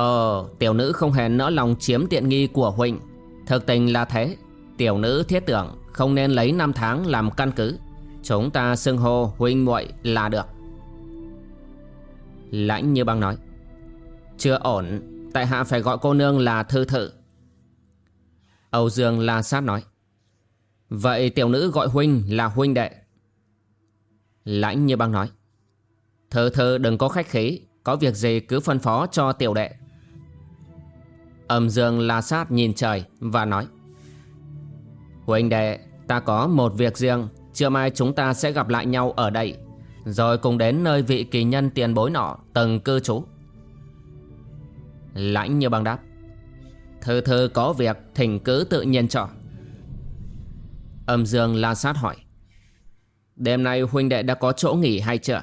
Ờ tiểu nữ không hề nỡ lòng chiếm tiện nghi của huynh Thực tình là thế. Tiểu nữ thiết tưởng không nên lấy năm tháng làm căn cứ. Chúng ta xưng hô huynh muội là được. Lãnh như băng nói, Chưa ổn. Tại hạ phải gọi cô nương là thư thự. Âu Dương La Sát nói, Vậy tiểu nữ gọi huynh là huynh đệ. Lãnh như băng nói, Thư thư đừng có khách khí. Có việc gì cứ phân phó cho tiểu đệ. Âm Dương La Sát nhìn trời và nói Huỳnh đệ, Ta có một việc riêng. Trưa mai chúng ta sẽ gặp lại nhau ở đây. Rồi cùng đến nơi vị kỳ nhân tiền bối nọ Từng cư trú. Lãnh như băng đáp, Thư thư có việc, thỉnh cứ tự nhiên cho. Âm dương la sát hỏi, Đêm nay huynh đệ đã có chỗ nghỉ hay chưa?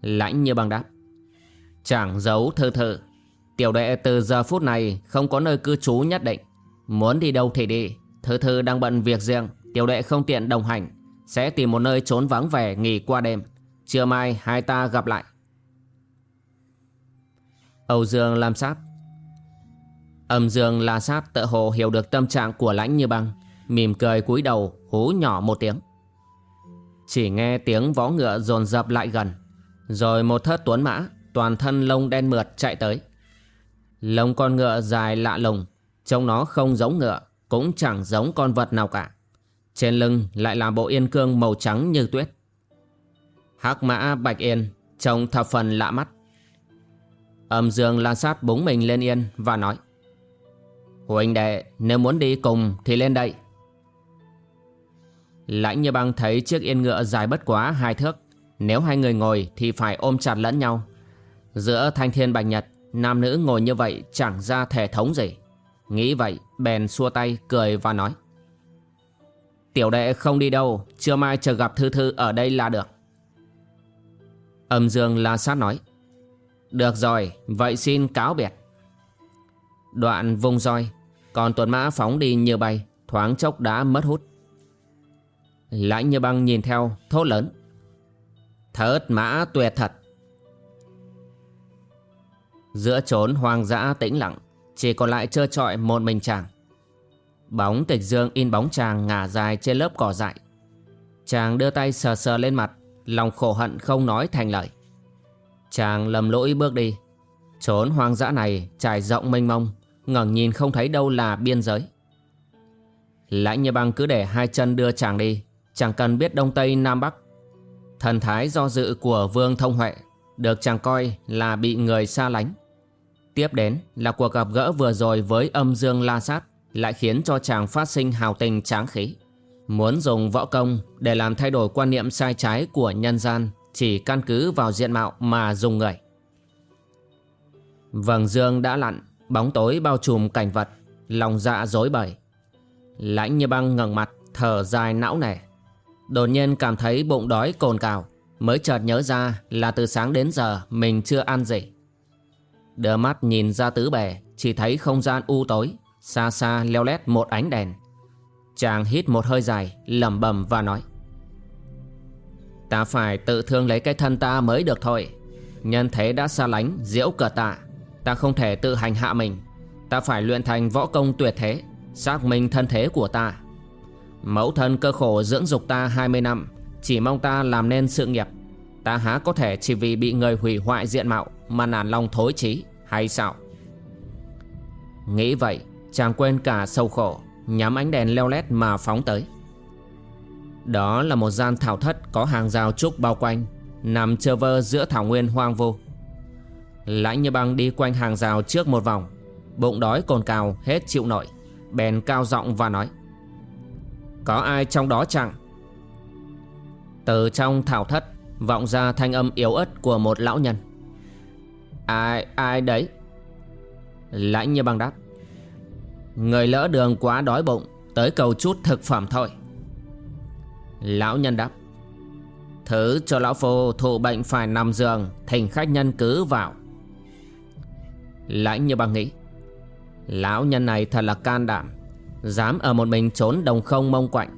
Lãnh như băng đáp, Chẳng giấu, thư thư. Tiểu đệ, từ giờ phút này, không có nơi cư trú nhất định. Muốn đi đâu thì đi. Thư thư đang bận việc riêng. Tiểu đệ không tiện đồng hành. Sẽ tìm một nơi trốn vắng vẻ, nghỉ qua đêm. Trưa mai, hai ta gặp lại. Âu Dương làm sát. Âm Dương la sát tự hồ hiểu được tâm trạng của lãnh như băng, Mỉm cười cúi đầu, hú nhỏ một tiếng. Chỉ nghe tiếng vó ngựa dồn dập lại gần, Rồi một thớt tuấn mã, Toàn thân lông đen mượt chạy tới. Lông con ngựa dài lạ lùng, Trông nó không giống ngựa, Cũng chẳng giống con vật nào cả. Trên lưng lại là bộ yên cương màu trắng như tuyết. Hắc mã bạch yên Trông thập phần lạ mắt. Âm dương lan sát búng mình lên yên và nói, Huynh đệ, nếu muốn đi cùng thì lên đây. Lãnh như băng thấy chiếc yên ngựa dài bất quá hai thước, Nếu hai người ngồi thì phải ôm chặt lẫn nhau. Giữa thanh thiên bạch nhật Nam nữ ngồi như vậy chẳng ra thể thống gì. Nghĩ vậy, bèn xua tay, cười và nói. Tiểu đệ không đi đâu Chưa mai chờ gặp Thư Thư ở đây là được. Âm dương la sát nói. Được rồi, Vậy xin cáo biệt. Đoạn vung roi, Còn tuần mã phóng đi như bay, Thoáng chốc đã mất hút. Lãnh như băng nhìn theo, thốt lớn. Thớt mã tuyệt thật. Giữa chốn hoang dã tĩnh lặng, Chỉ còn lại trơ trọi một mình chàng. Bóng tịch dương in bóng chàng ngả dài trên lớp cỏ dại. Chàng đưa tay sờ sờ lên mặt, Lòng khổ hận không nói thành lời. Chàng lầm lỗi bước đi. Chốn hoang dã này trải rộng mênh mông, ngẩng nhìn không thấy đâu là biên giới. Lãnh như băng cứ để hai chân đưa chàng đi, chàng cần biết đông tây nam bắc. Thần thái do dự của Vương Thông Huệ Được chàng coi là bị người xa lánh. Tiếp đến là cuộc gặp gỡ vừa rồi với âm dương la sát Lại khiến cho chàng phát sinh hào tình tráng khí Muốn dùng võ công để làm thay đổi quan niệm sai trái của nhân gian Chỉ căn cứ vào diện mạo mà dùng người. Vầng dương đã lặn, Bóng tối bao trùm cảnh vật, Lòng dạ dối bời. Lãnh như băng ngẩng mặt, Thở dài não nẻ. Đột nhiên cảm thấy bụng đói cồn cào, Mới chợt nhớ ra là từ sáng đến giờ Mình chưa ăn gì. Đưa mắt nhìn ra tứ bề, Chỉ thấy không gian u tối, Xa xa leo lét một ánh đèn. Chàng hít một hơi dài, lẩm bẩm và nói, Ta phải tự thương lấy cái thân ta mới được thôi. Nhân thế đã xa lánh, Diễu cờ tạ. Ta không thể tự hành hạ mình. Ta phải luyện thành võ công tuyệt thế, Xác minh thân thế của ta. Mẫu thân cơ khổ dưỡng dục ta 20 năm, Chỉ mong ta làm nên sự nghiệp. Ta há có thể chỉ vì bị người hủy hoại diện mạo. Mà nản lòng thối chí, Hay sao? Nghĩ vậy, chàng quên cả sâu khổ, Nhắm ánh đèn leo lét mà phóng tới. Đó là một gian thảo thất Có hàng rào trúc bao quanh, Nằm trơ vơ giữa thảo nguyên hoang vu. Lãnh như băng đi quanh hàng rào trước một vòng, Bụng đói cồn cào hết chịu nổi, Bèn cao giọng và nói, Có ai trong đó chẳng Từ trong thảo thất Vọng ra thanh âm yếu ớt của một lão nhân. Ai, ai đấy? Lãnh như băng đáp. Người lỡ đường quá đói bụng Tới cầu chút thực phẩm thôi. Lão nhân đáp. Thứ cho lão phu thụ bệnh phải nằm giường Thỉnh khách nhân cứ vào. Lãnh như băng nghĩ. Lão nhân này thật là can đảm Dám ở một mình trốn đồng không mông quạnh.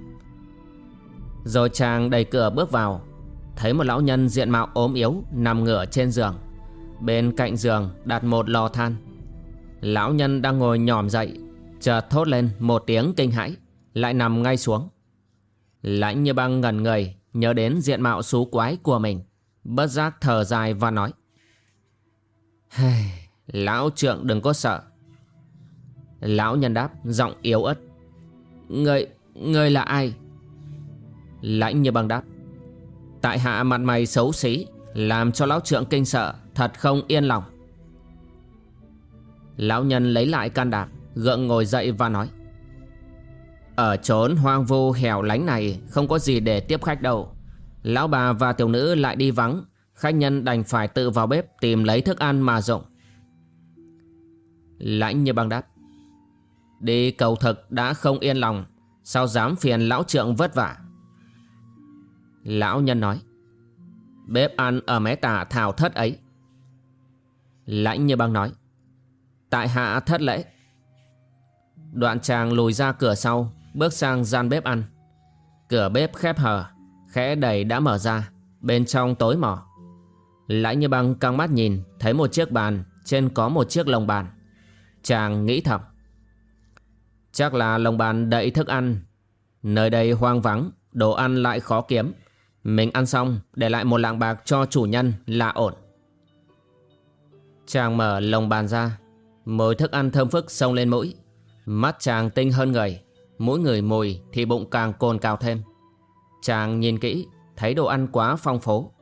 Rồi chàng đẩy cửa bước vào Thấy một lão nhân diện mạo ốm yếu Nằm ngửa trên giường. Bên cạnh giường đặt một lò than. Lão nhân đang ngồi nhòm dậy Chợt thốt lên một tiếng kinh hãi Lại nằm ngay xuống. Lãnh như băng ngẩn người Nhớ đến diện mạo xú quái của mình Bất giác thở dài và nói Lão trượng đừng có sợ. Lão nhân đáp giọng yếu ớt Người, người là ai? Lãnh như băng đáp Tại hạ mặt mày xấu xí làm cho lão trượng kinh sợ, Thật không yên lòng. Lão nhân lấy lại can đảm, Gượng ngồi dậy và nói, Ở chốn hoang vu hẻo lánh này Không có gì để tiếp khách đâu. Lão bà và tiểu nữ lại đi vắng, Khách nhân đành phải tự vào bếp Tìm lấy thức ăn mà dụng Lãnh như băng đáp, Đi cầu thực đã không yên lòng, Sao dám phiền lão trượng vất vả? Lão nhân nói Bếp ăn ở mé tả thảo thất ấy. Lãnh như băng nói, Tại hạ thất lễ. Đoạn chàng lùi ra cửa sau, Bước sang gian bếp ăn. Cửa bếp khép hờ, Khẽ đẩy đã mở ra, Bên trong tối mỏ. Lãnh như băng căng mắt nhìn, Thấy một chiếc bàn, Trên có một chiếc lồng bàn. Chàng nghĩ thầm, Chắc là lồng bàn đậy thức ăn. Nơi đây hoang vắng, Đồ ăn lại khó kiếm. Mình ăn xong, để lại một lạng bạc cho chủ nhân là ổn. Chàng mở lồng bàn ra Mùi thức ăn thơm phức xông lên mũi. Mắt chàng tinh hơn người, Mỗi người mùi thì bụng càng cồn cào thêm. Chàng nhìn kỹ, Thấy đồ ăn quá phong phú.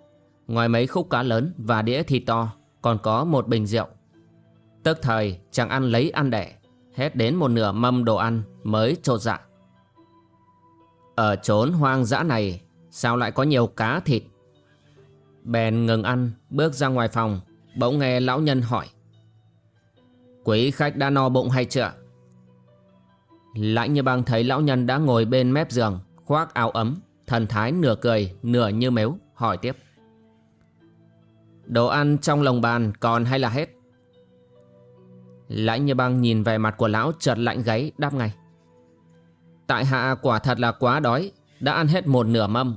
Ngoài mấy khúc cá lớn và đĩa thịt to, Còn có một bình rượu. Tức thời, chàng ăn lấy ăn đẻ Hết đến một nửa mâm đồ ăn Mới trột dạ. Ở chốn hoang dã này Sao lại có nhiều cá thịt? Bèn ngừng ăn, Bước ra ngoài phòng, Bỗng nghe lão nhân hỏi. Quý khách đã no bụng hay chưa? Lãnh như băng thấy lão nhân đã ngồi bên mép giường, Khoác áo ấm, Thần thái nửa cười, nửa như mếu, Hỏi tiếp. Đồ ăn trong lồng bàn còn hay là hết? Lãnh như băng nhìn về mặt của lão chợt lạnh gáy, đáp ngay. Tại hạ quả thật là quá đói, Đã ăn hết một nửa mâm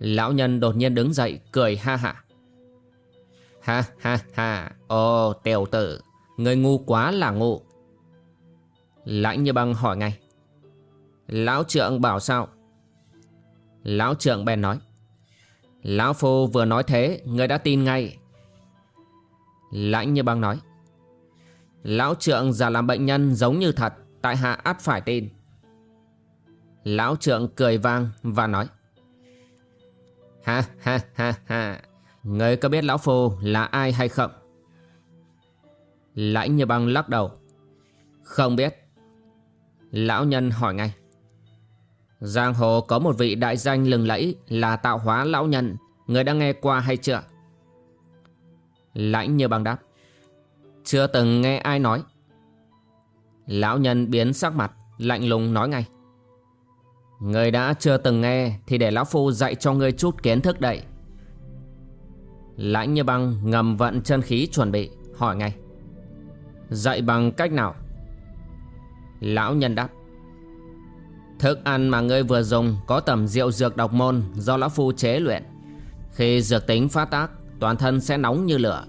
Lão nhân đột nhiên đứng dậy, cười ha ha Ha ha ha Ồ tiểu tử, Người ngu quá là ngu. Lãnh như băng hỏi ngay. Lão trượng bảo sao? Lão trượng bèn nói. Lão phu vừa nói thế, Người đã tin ngay. Lãnh như băng nói. Lão trượng giả làm bệnh nhân giống như thật, Tại hạ ắt phải tin. Lão trượng cười vang và nói. Ha ha ha ha. Người có biết lão phu là ai hay không? Lãnh như băng lắc đầu. Không biết. Lão nhân hỏi ngay. Giang hồ có một vị đại danh lừng lẫy Là tạo hóa lão nhân. Người đã nghe qua hay chưa? Lãnh như băng đáp. Chưa từng nghe ai nói. Lão nhân biến sắc mặt, Lạnh lùng nói ngay. Người đã chưa từng nghe Thì để lão phu dạy cho ngươi chút kiến thức đậy Lãnh như băng ngầm vận chân khí chuẩn bị Hỏi ngay Dạy bằng cách nào Lão nhân đáp Thức ăn mà ngươi vừa dùng có tầm rượu dược độc môn do lão phu chế luyện. Khi dược tính phát tác, toàn thân sẽ nóng như lửa.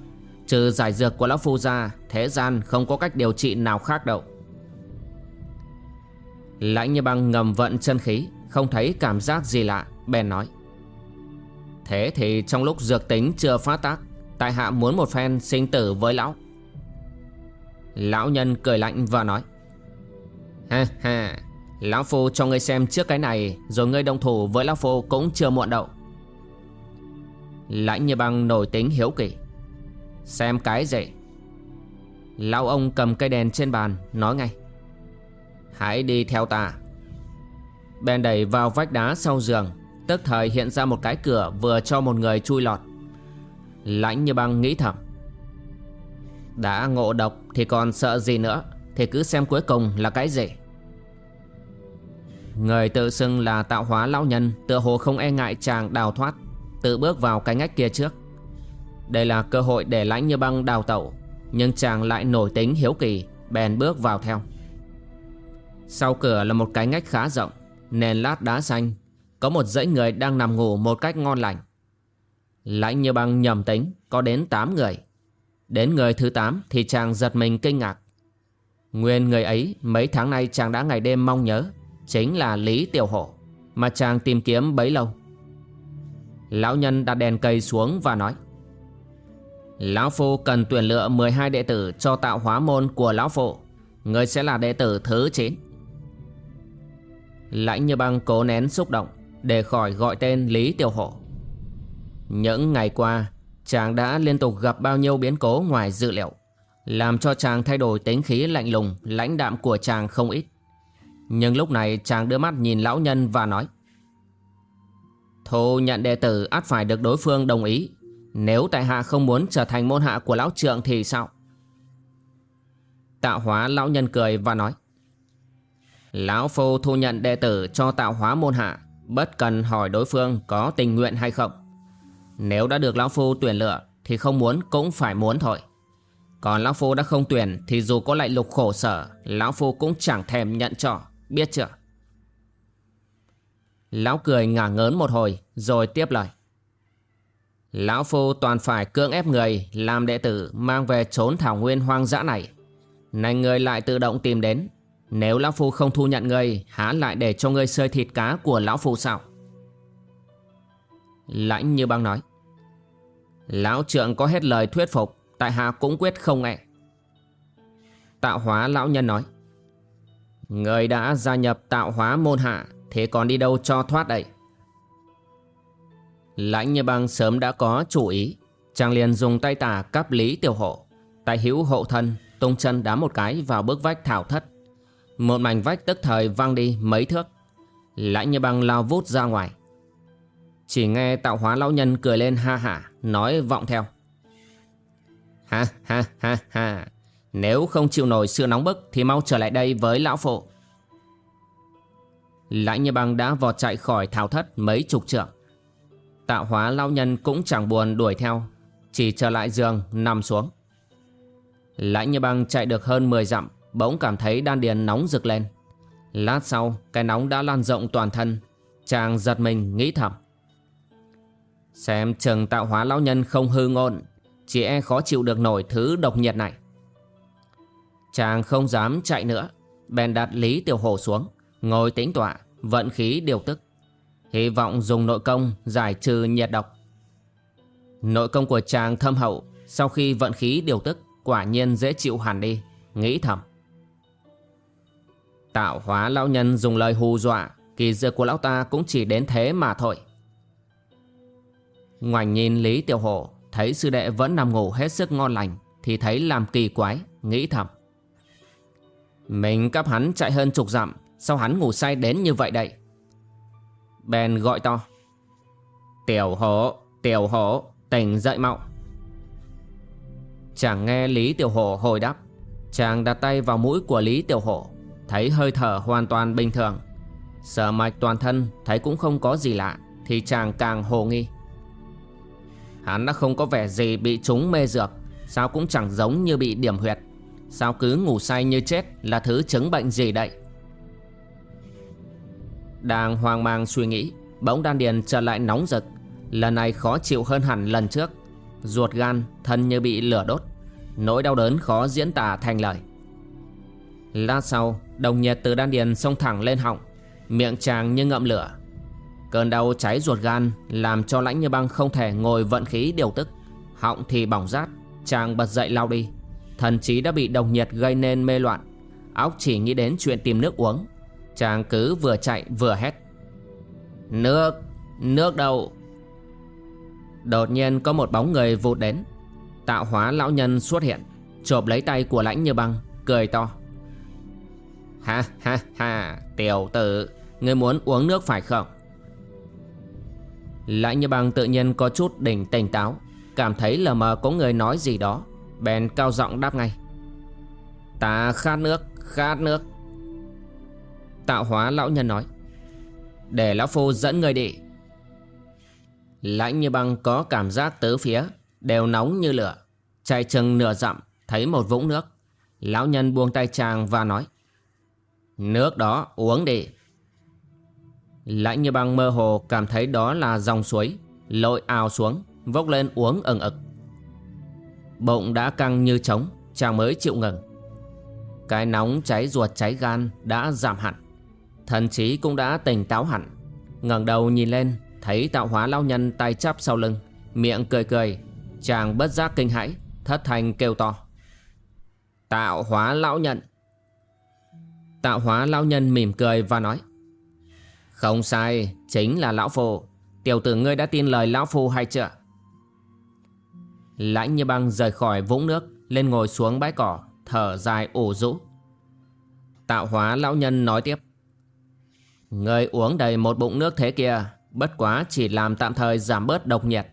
Trừ giải dược của lão phu ra, thế gian không có cách điều trị nào khác đâu. Lãnh như băng ngầm vận chân khí, không thấy cảm giác gì lạ, bèn nói. Thế thì trong lúc dược tính chưa phát tác, tại hạ muốn một phen sinh tử với lão. Lão nhân cười lạnh và nói. Ha ha, Lão Phu cho ngươi xem trước cái này Rồi ngươi đồng thủ với Lão Phu cũng chưa muộn đâu Lãnh như băng nổi tính hiếu kỳ Xem cái gì Lão ông cầm cây đèn trên bàn Nói ngay Hãy đi theo ta. Bèn đẩy vào vách đá sau giường, Tức thời hiện ra một cái cửa Vừa cho một người chui lọt. Lãnh như băng nghĩ thầm. Đã ngộ độc Thì còn sợ gì nữa, Thì cứ xem cuối cùng là cái gì. Người tự xưng là tạo hóa lão nhân Tựa hồ không e ngại chàng đào thoát, Tự bước vào cái ngách kia trước. Đây là cơ hội để lãnh như băng đào tẩu, Nhưng chàng lại nổi tính hiếu kỳ, Bèn bước vào theo. Sau cửa là một cái ngách khá rộng, Nền lát đá xanh. Có một dãy người đang nằm ngủ một cách ngon lành. Lãnh như băng nhầm tính, Có đến 8 người. Đến người thứ 8 thì chàng giật mình kinh ngạc. Nguyên người ấy, mấy tháng nay chàng đã ngày đêm mong nhớ, Chính là Lý Tiểu Hổ, Mà chàng tìm kiếm bấy lâu. Lão nhân đặt đèn cây xuống và nói, Lão Phu cần tuyển lựa 12 đệ tử cho tạo hóa môn của Lão Phu Người sẽ là đệ tử thứ 9 Lãnh như băng cố nén xúc động Để khỏi gọi tên Lý Tiểu Hổ. Những ngày qua, Chàng đã liên tục gặp bao nhiêu biến cố ngoài dự liệu, Làm cho chàng thay đổi tính khí lạnh lùng, Lãnh đạm của chàng không ít. Nhưng lúc này chàng đưa mắt nhìn lão nhân và nói, Thu nhận đệ tử, ắt phải được đối phương đồng ý. Nếu tại hạ không muốn trở thành môn hạ của lão trượng thì sao? Tạo hóa lão nhân cười và nói Lão phu thu nhận đệ tử cho tạo hóa môn hạ, Bất cần hỏi đối phương có tình nguyện hay không Nếu đã được lão phu tuyển lựa, Thì không muốn cũng phải muốn thôi Còn lão phu đã không tuyển, Thì dù có lại lục khổ sở, Lão phu cũng chẳng thèm nhận cho biết chưa? Lão cười ngả ngớn một hồi, rồi tiếp lời. Lão Phu toàn phải cưỡng ép người làm đệ tử mang về trốn thảo nguyên hoang dã này. Này người lại tự động tìm đến. Nếu Lão Phu không thu nhận người, há lại để cho người sơi thịt cá của Lão Phu sao? Lãnh như băng nói. Lão trượng có hết lời thuyết phục, tại hạ cũng quyết không nghe. Tạo hóa lão nhân nói. Người đã gia nhập tạo hóa môn hạ Thế còn đi đâu cho thoát đây Lãnh như băng sớm đã có chủ ý Chàng liền dùng tay tả cắp lý tiểu hộ Tay hữu hộ thân Tung chân đá một cái vào bước vách thảo thất một mảnh vách tức thời văng đi mấy thước. Lãnh như băng lao vút ra ngoài. Chỉ nghe tạo hóa lão nhân cười lên ha hả, Nói vọng theo. Ha ha ha ha. Nếu không chịu nổi sự nóng bức Thì mau trở lại đây với lão phụ. Lãnh như băng đã vọt chạy khỏi thảo thất mấy chục trượng. Tạo hóa lão nhân cũng chẳng buồn đuổi theo, Chỉ trở lại giường nằm xuống. Lãnh như băng chạy được hơn 10 dặm Bỗng cảm thấy đan điền nóng rực lên. Lát sau, cái nóng đã lan rộng toàn thân. Chàng giật mình, nghĩ thầm. Xem trường tạo hóa lão nhân không hư ngôn, Chỉ e khó chịu được nổi thứ độc nhiệt này. Chàng không dám chạy nữa, Bèn đặt Lý Tiểu Hổ xuống, Ngồi tĩnh tọa, Vận khí điều tức. Hy vọng dùng nội công giải trừ nhiệt độc. Nội công của chàng thâm hậu, Sau khi vận khí điều tức, Quả nhiên dễ chịu hẳn đi, Nghĩ thầm. Tạo hóa lão nhân dùng lời hù dọa, Kỳ dược của lão ta cũng chỉ đến thế mà thôi. Ngoảnh nhìn Lý Tiểu Hổ Thấy sư đệ vẫn nằm ngủ hết sức ngon lành, Thì thấy làm kỳ quái, Nghĩ thầm. Mình cấp hắn chạy hơn chục dặm, Sao hắn ngủ say đến như vậy đây? Bèn gọi to. Tiểu hổ Tiểu hổ Tỉnh dậy mau. Chàng nghe Lý Tiểu Hổ hồi đáp, Chàng đặt tay vào mũi của Lý Tiểu Hổ Thấy hơi thở hoàn toàn bình thường. Sở mạch toàn thân Thấy cũng không có gì lạ, Thì chàng càng hồ nghi. Hắn đã không có vẻ gì bị trúng mê dược, Sao cũng chẳng giống như bị điểm huyệt. Sao cứ ngủ say như chết Là thứ chứng bệnh gì đây? Đang hoang mang suy nghĩ, Bỗng đan điền trở lại nóng rực. Lần này khó chịu hơn hẳn lần trước. Ruột gan thân như bị lửa đốt, Nỗi đau đớn khó diễn tả thành lời. Lát sau, Đồng nhiệt từ đan điền xông thẳng lên họng, Miệng chàng như ngậm lửa. Cơn đau cháy ruột gan, Làm cho lãnh như băng không thể ngồi vận khí điều tức. Họng thì bỏng rát, Chàng bật dậy lao đi. Thần trí đã bị đồng nhiệt gây nên mê loạn. Óc chỉ nghĩ đến chuyện tìm nước uống. Chàng cứ vừa chạy vừa hét. Nước Nước đâu? Đột nhiên có một bóng người vụt đến. Tạo hóa lão nhân xuất hiện, Chộp lấy tay của lãnh như băng, Cười to. Ha ha ha, Tiểu tử, Ngươi muốn uống nước phải không? Lãnh như băng tự nhiên có chút đỉnh tỉnh táo, Cảm thấy lờ mờ có người nói gì đó, Bèn cao giọng đáp ngay. Ta khát nước Khát nước. Tạo hóa lão nhân nói, Để lão phu dẫn người đi. Lãnh như băng có cảm giác tứ phía, Đều nóng như lửa Chạy chừng nửa dặm, Thấy một vũng nước. Lão nhân buông tay chàng và nói Nước đó, uống đi. Lãnh như băng mơ hồ cảm thấy đó là dòng suối, Lội ào xuống, Vốc lên uống ẩn ực. Bụng đã căng như trống, Chàng mới chịu ngừng. Cái nóng cháy ruột cháy gan đã giảm hẳn. Thần trí cũng đã tỉnh táo hẳn. Ngẩng đầu nhìn lên, Thấy tạo hóa lao nhân tay chắp sau lưng, Miệng cười cười. Chàng bất giác kinh hãi, Thất thành kêu to. Tạo hóa lão nhận. Tạo hóa lão nhân mỉm cười và nói, Không sai, Chính là lão phu. Tiểu tử ngươi đã tin lời lão phu hay chưa? Lãnh như băng rời khỏi vũng nước, Lên ngồi xuống bãi cỏ, Thở dài ủ rũ. Tạo hóa lão nhân nói tiếp, Ngươi uống đầy một bụng nước thế kia, Bất quá chỉ làm tạm thời giảm bớt độc nhiệt.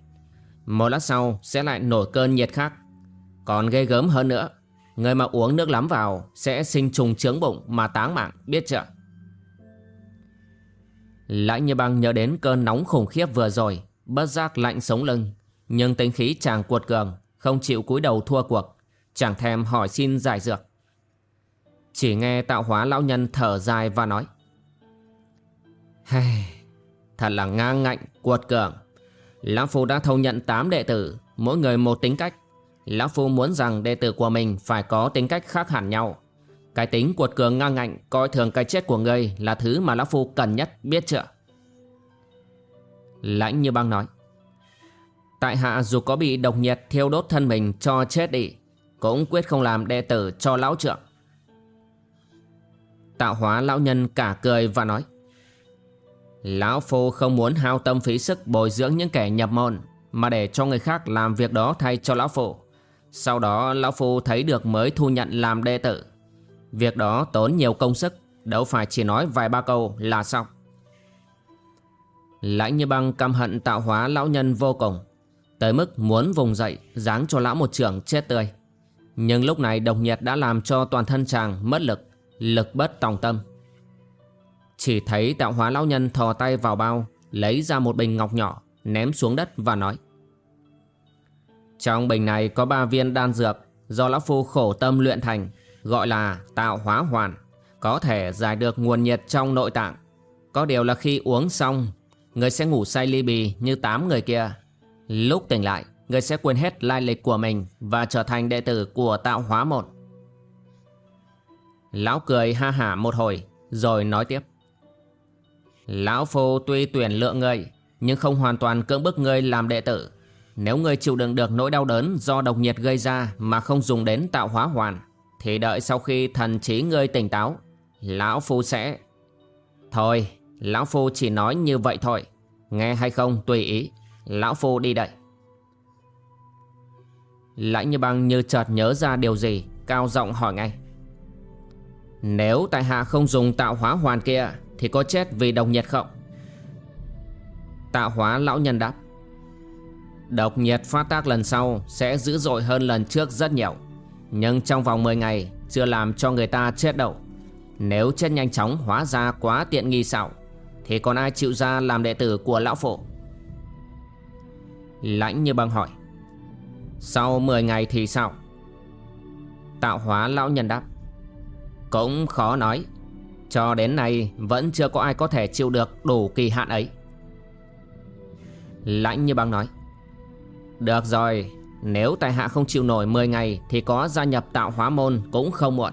Một lát sau sẽ lại nổi cơn nhiệt khác. Còn ghê gớm hơn nữa Người mà uống nước lắm vào Sẽ sinh trùng trướng bụng mà táng mạng Biết chưa? Lãnh như băng nhớ đến cơn nóng khủng khiếp vừa rồi Bất giác lạnh sống lưng. Nhưng tính khí chàng cuột cường Không chịu cúi đầu thua cuộc Chẳng thèm hỏi xin giải dược. Chỉ nghe tạo hóa lão nhân thở dài và nói Hey, Thật là ngang ngạnh, cuột cường. Lão Phu đã thâu nhận 8 đệ tử Mỗi người một tính cách. Lão Phu muốn rằng đệ tử của mình Phải có tính cách khác hẳn nhau. Cái tính cuột cường ngang ngạnh, Coi thường cái chết của ngươi Là thứ mà Lão Phu cần nhất, biết chưa? Lãnh như băng nói, Tại hạ dù có bị độc nhiệt, thiêu đốt thân mình cho chết đi, Cũng quyết không làm đệ tử cho lão trượng. Tạo hóa lão nhân cả cười và nói, Lão Phu không muốn hao tâm phí sức bồi dưỡng những kẻ nhập môn, Mà để cho người khác làm việc đó thay cho Lão Phu. Sau đó, Lão Phu thấy được mới thu nhận làm đệ tử. Việc đó tốn nhiều công sức, Đâu phải chỉ nói vài ba câu là xong. Lãnh như băng căm hận tạo hóa lão nhân vô cùng, Tới mức muốn vùng dậy, Giáng cho lão một trưởng chết tươi. Nhưng lúc này độc nhiệt đã làm cho toàn thân chàng mất lực Lực bất tòng tâm. Chỉ thấy tạo hóa lão nhân thò tay vào bao, Lấy ra một bình ngọc nhỏ, Ném xuống đất và nói trong bình này có ba viên đan dược Do lão phu khổ tâm luyện thành, Gọi là tạo hóa hoàn, Có thể giải được nguồn nhiệt trong nội tạng. Có điều là khi uống xong, Người sẽ ngủ say ly bì như tám người kia. Lúc tỉnh lại, Người sẽ quên hết lai lịch của mình Và trở thành đệ tử của tạo hóa một. Lão cười ha hả một hồi, Rồi nói tiếp. Lão Phu tuy tuyển lựa ngươi Nhưng không hoàn toàn cưỡng bức ngươi làm đệ tử. Nếu ngươi chịu đựng được nỗi đau đớn Do độc nhiệt gây ra Mà không dùng đến tạo hóa hoàn, Thì đợi sau khi thần trí ngươi tỉnh táo, Lão Phu sẽ Thôi, Lão Phu chỉ nói như vậy thôi. Nghe hay không, tùy ý. Lão Phu đi đây. Lãnh như băng như chợt nhớ ra điều gì, Cao giọng hỏi ngay. Nếu tại hạ không dùng tạo hóa hoàn kia, thì có chết vì độc nhiệt không? Tạo hóa lão nhân đáp. Độc nhiệt phát tác lần sau Sẽ dữ dội hơn lần trước rất nhiều. Nhưng trong vòng 10 ngày, Chưa làm cho người ta chết đâu. Nếu chết nhanh chóng, hóa ra quá tiện nghi xạo Thì còn ai chịu ra làm đệ tử của lão phổ? Lãnh như băng hỏi. Sau 10 ngày thì sao? Tạo hóa lão nhân đáp. Cũng khó nói. Cho đến nay, vẫn chưa có ai có thể chịu được đủ kỳ hạn ấy. Lãnh như băng nói. Được rồi, Nếu tại hạ không chịu nổi 10 ngày Thì có gia nhập tạo hóa môn cũng không muộn.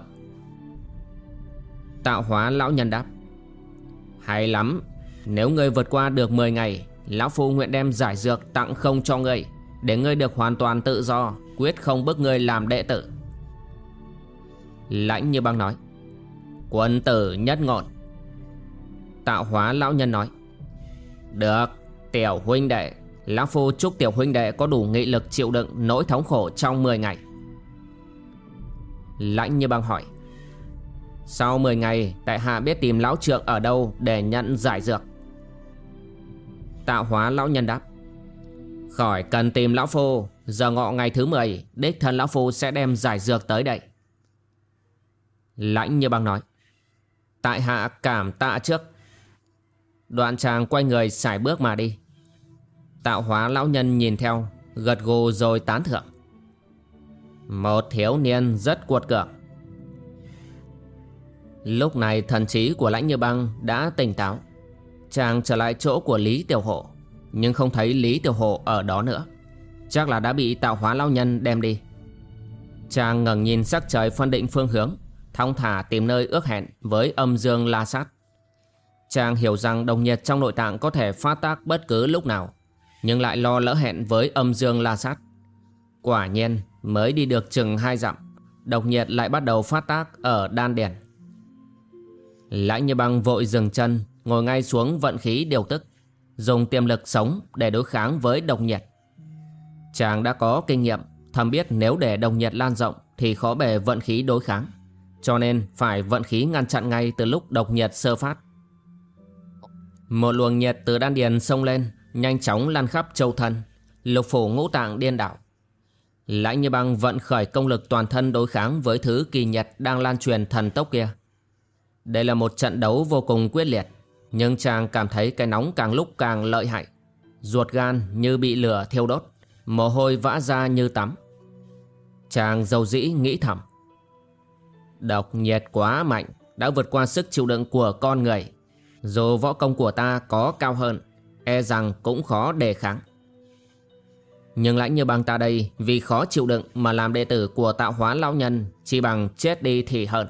Tạo hóa lão nhân đáp, Hay lắm, Nếu ngươi vượt qua được 10 ngày, Lão Phu nguyện đem giải dược tặng không cho ngươi, Để ngươi được hoàn toàn tự do, Quyết không bức ngươi làm đệ tử. Lãnh như băng nói, Quân tử nhất ngọn. Tạo hóa lão nhân nói, Được, Tiểu huynh đệ Lão Phu chúc tiểu huynh đệ có đủ nghị lực chịu đựng nỗi thống khổ trong 10 ngày. Lãnh như băng hỏi, Sau 10 ngày, Tại hạ biết tìm lão trượng ở đâu Để nhận giải dược? Tạo hóa lão nhân đáp, Khỏi cần tìm lão phu, Giờ ngọ ngày thứ 10 Đích thân lão phu sẽ đem giải dược tới đây. Lãnh như băng nói, Tại hạ cảm tạ trước. Đoạn chàng quay người xài bước mà đi. Tạo hóa lão nhân nhìn theo, Gật gù rồi tán thưởng. Một thiếu niên rất cuột cường. Lúc này thần trí của lãnh như băng đã tỉnh táo. Chàng trở lại chỗ của Lý Tiểu Hộ, Nhưng không thấy Lý Tiểu Hộ ở đó nữa. Chắc là đã bị tạo hóa lao nhân đem đi. Chàng ngẩng nhìn sắc trời phân định phương hướng, Thong thả tìm nơi ước hẹn với âm dương la sát. Chàng hiểu rằng đồng nhiệt trong nội tạng có thể phát tác bất cứ lúc nào. Nhưng lại lo lỡ hẹn với âm dương la sát. Quả nhiên, mới đi được chừng hai dặm, Độc nhiệt lại bắt đầu phát tác ở đan điển Lãnh như băng vội dừng chân, Ngồi ngay xuống vận khí điều tức, Dùng tiềm lực sống để đối kháng với độc nhiệt. Chàng đã có kinh nghiệm, Thầm biết nếu để độc nhiệt lan rộng Thì khó bề vận khí đối kháng, Cho nên phải vận khí ngăn chặn ngay Từ lúc độc nhiệt sơ phát. Một luồng nhiệt từ đan điền sông lên Nhanh chóng lan khắp châu thân Lục phủ ngũ tạng điên đảo Lãnh như băng vận khởi công lực toàn thân đối kháng với thứ kỳ nhật đang lan truyền thần tốc kia. Đây là một trận đấu vô cùng quyết liệt, nhưng chàng cảm thấy cái nóng càng lúc càng lợi hại. Ruột gan như bị lửa thiêu đốt, mồ hôi vã ra như tắm. Chàng dầu dĩ nghĩ thầm. Độc nhiệt quá mạnh, đã vượt qua sức chịu đựng của con người. Dù võ công của ta có cao hơn, e rằng cũng khó đề kháng. Nhưng lãnh như bằng ta đây vì khó chịu đựng mà làm đệ tử của tạo hóa lão nhân chỉ bằng chết đi thì hơn.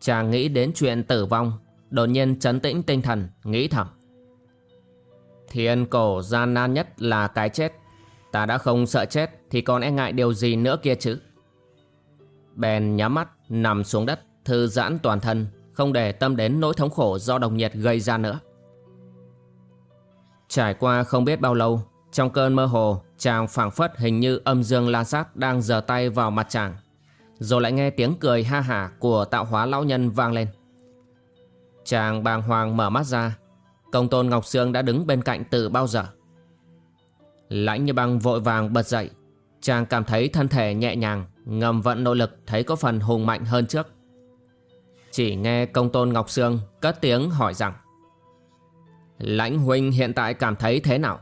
Chàng nghĩ đến chuyện tử vong, đột nhiên chấn tĩnh tinh thần, nghĩ thầm. Thiên cổ gian nan nhất là cái chết. Ta đã không sợ chết thì còn e ngại điều gì nữa kia chứ. Bèn nhắm mắt, nằm xuống đất, thư giãn toàn thân, không để tâm đến nỗi thống khổ do đồng nhiệt gây ra nữa. Trải qua không biết bao lâu, trong cơn mơ hồ, chàng phảng phất hình như âm dương la sát đang giở tay vào mặt chàng. Rồi lại nghe tiếng cười ha hả của tạo hóa lão nhân vang lên. Chàng bàng hoàng mở mắt ra, công tôn Ngọc Sương đã đứng bên cạnh từ bao giờ. Lãnh như băng vội vàng bật dậy, chàng cảm thấy thân thể nhẹ nhàng, ngầm vận nội lực thấy có phần hùng mạnh hơn trước. Chỉ nghe công tôn Ngọc Sương cất tiếng hỏi rằng Lãnh huynh hiện tại cảm thấy thế nào?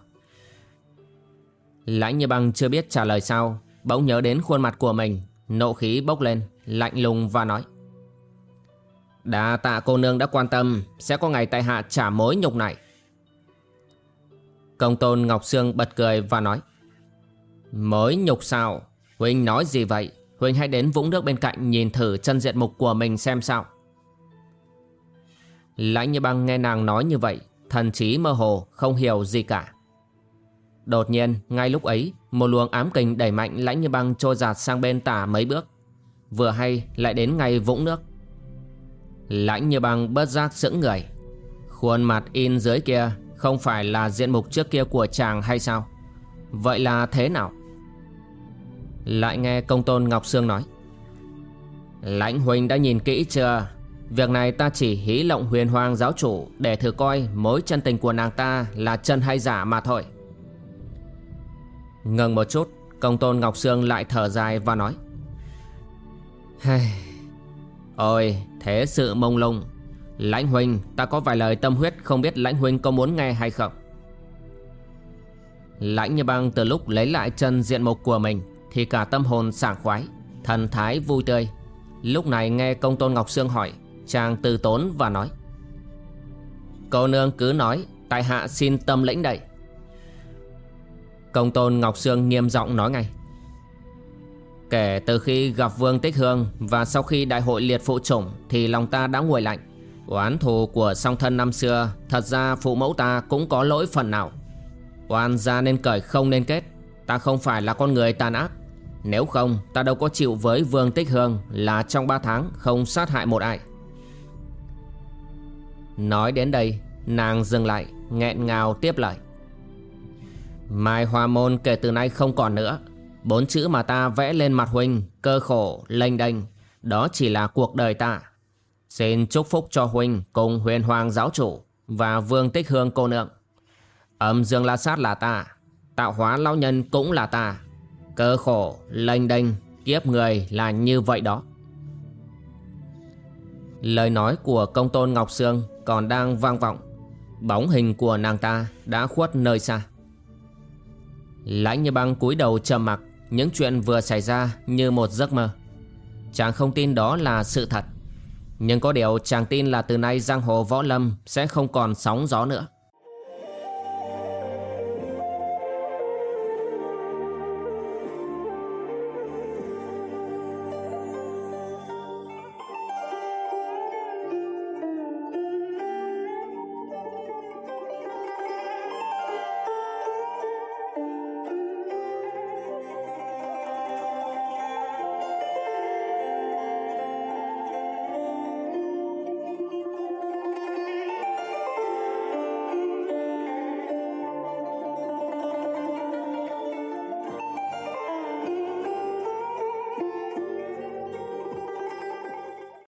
Lãnh như băng chưa biết trả lời sao, Bỗng nhớ đến khuôn mặt của mình, Nộ khí bốc lên, Lạnh lùng và nói. Đà tạ cô nương đã quan tâm, Sẽ có ngày tại hạ trả mối nhục này. Công tôn Ngọc Sương bật cười và nói. Mối nhục sao? Huynh nói gì vậy? Huynh hãy đến vũng nước bên cạnh Nhìn thử chân diện mục của mình xem sao. Lãnh như băng nghe nàng nói như vậy Thần trí mơ hồ không hiểu gì cả Đột nhiên, ngay lúc ấy, một luồng ám kình đẩy mạnh lãnh như băng trôi giạt sang bên tả mấy bước. Vừa hay lại đến ngay vũng nước. Lãnh như băng bất giác sững người. Khuôn mặt in dưới kia không phải là diện mục trước kia của chàng hay sao? Vậy là thế nào? Lại nghe công tôn Ngọc Sương nói. Lãnh huynh đã nhìn kỹ chưa? Việc này ta chỉ hí lộng huyền hoàng giáo chủ để thử coi mối chân tình của nàng ta là chân hay giả mà thôi. Ngừng một chút, Công tôn Ngọc Sương lại thở dài và nói. Ôi, thế sự mông lung. Lãnh huynh, ta có vài lời tâm huyết Không biết lãnh huynh có muốn nghe hay không? Lãnh như băng từ lúc lấy lại chân diện mục của mình Thì cả tâm hồn sảng khoái, Thần thái vui tươi. Lúc này nghe công tôn Ngọc Sương hỏi Chàng từ tốn và nói, Cô nương cứ nói, Tại hạ xin tâm lĩnh đậy Công tôn Ngọc Sương nghiêm giọng nói ngay, Kể từ khi gặp Vương Tích Hương Và sau khi đại hội liệt phụ chủng Thì lòng ta đã nguội lạnh. Oán thù của song thân năm xưa, Thật ra phụ mẫu ta cũng có lỗi phần nào. Oan ra nên cởi không nên kết, Ta không phải là con người tàn ác. Nếu không, ta đâu có chịu với Vương Tích Hương Là trong 3 tháng không sát hại một ai. Nói đến đây Nàng dừng lại nghẹn ngào tiếp lời. Mai Hoa Môn kể từ nay không còn nữa. Bốn chữ mà ta vẽ lên mặt Huynh Cơ khổ, lênh đênh Đó chỉ là cuộc đời ta. Xin chúc phúc cho Huynh cùng huyền hoàng giáo chủ Và vương tích hương cô nương. Âm dương la sát là ta Tạo hóa lão nhân cũng là ta. Cơ khổ, lênh đênh Kiếp người là như vậy đó. Lời nói của công tôn Ngọc Sương còn đang vang vọng. Bóng hình của nàng ta đã khuất nơi xa. Lãnh như băng cúi đầu trầm mặc, Những chuyện vừa xảy ra như một giấc mơ. Chàng không tin đó là sự thật, Nhưng có điều chàng tin là từ nay giang hồ võ lâm Sẽ không còn sóng gió nữa.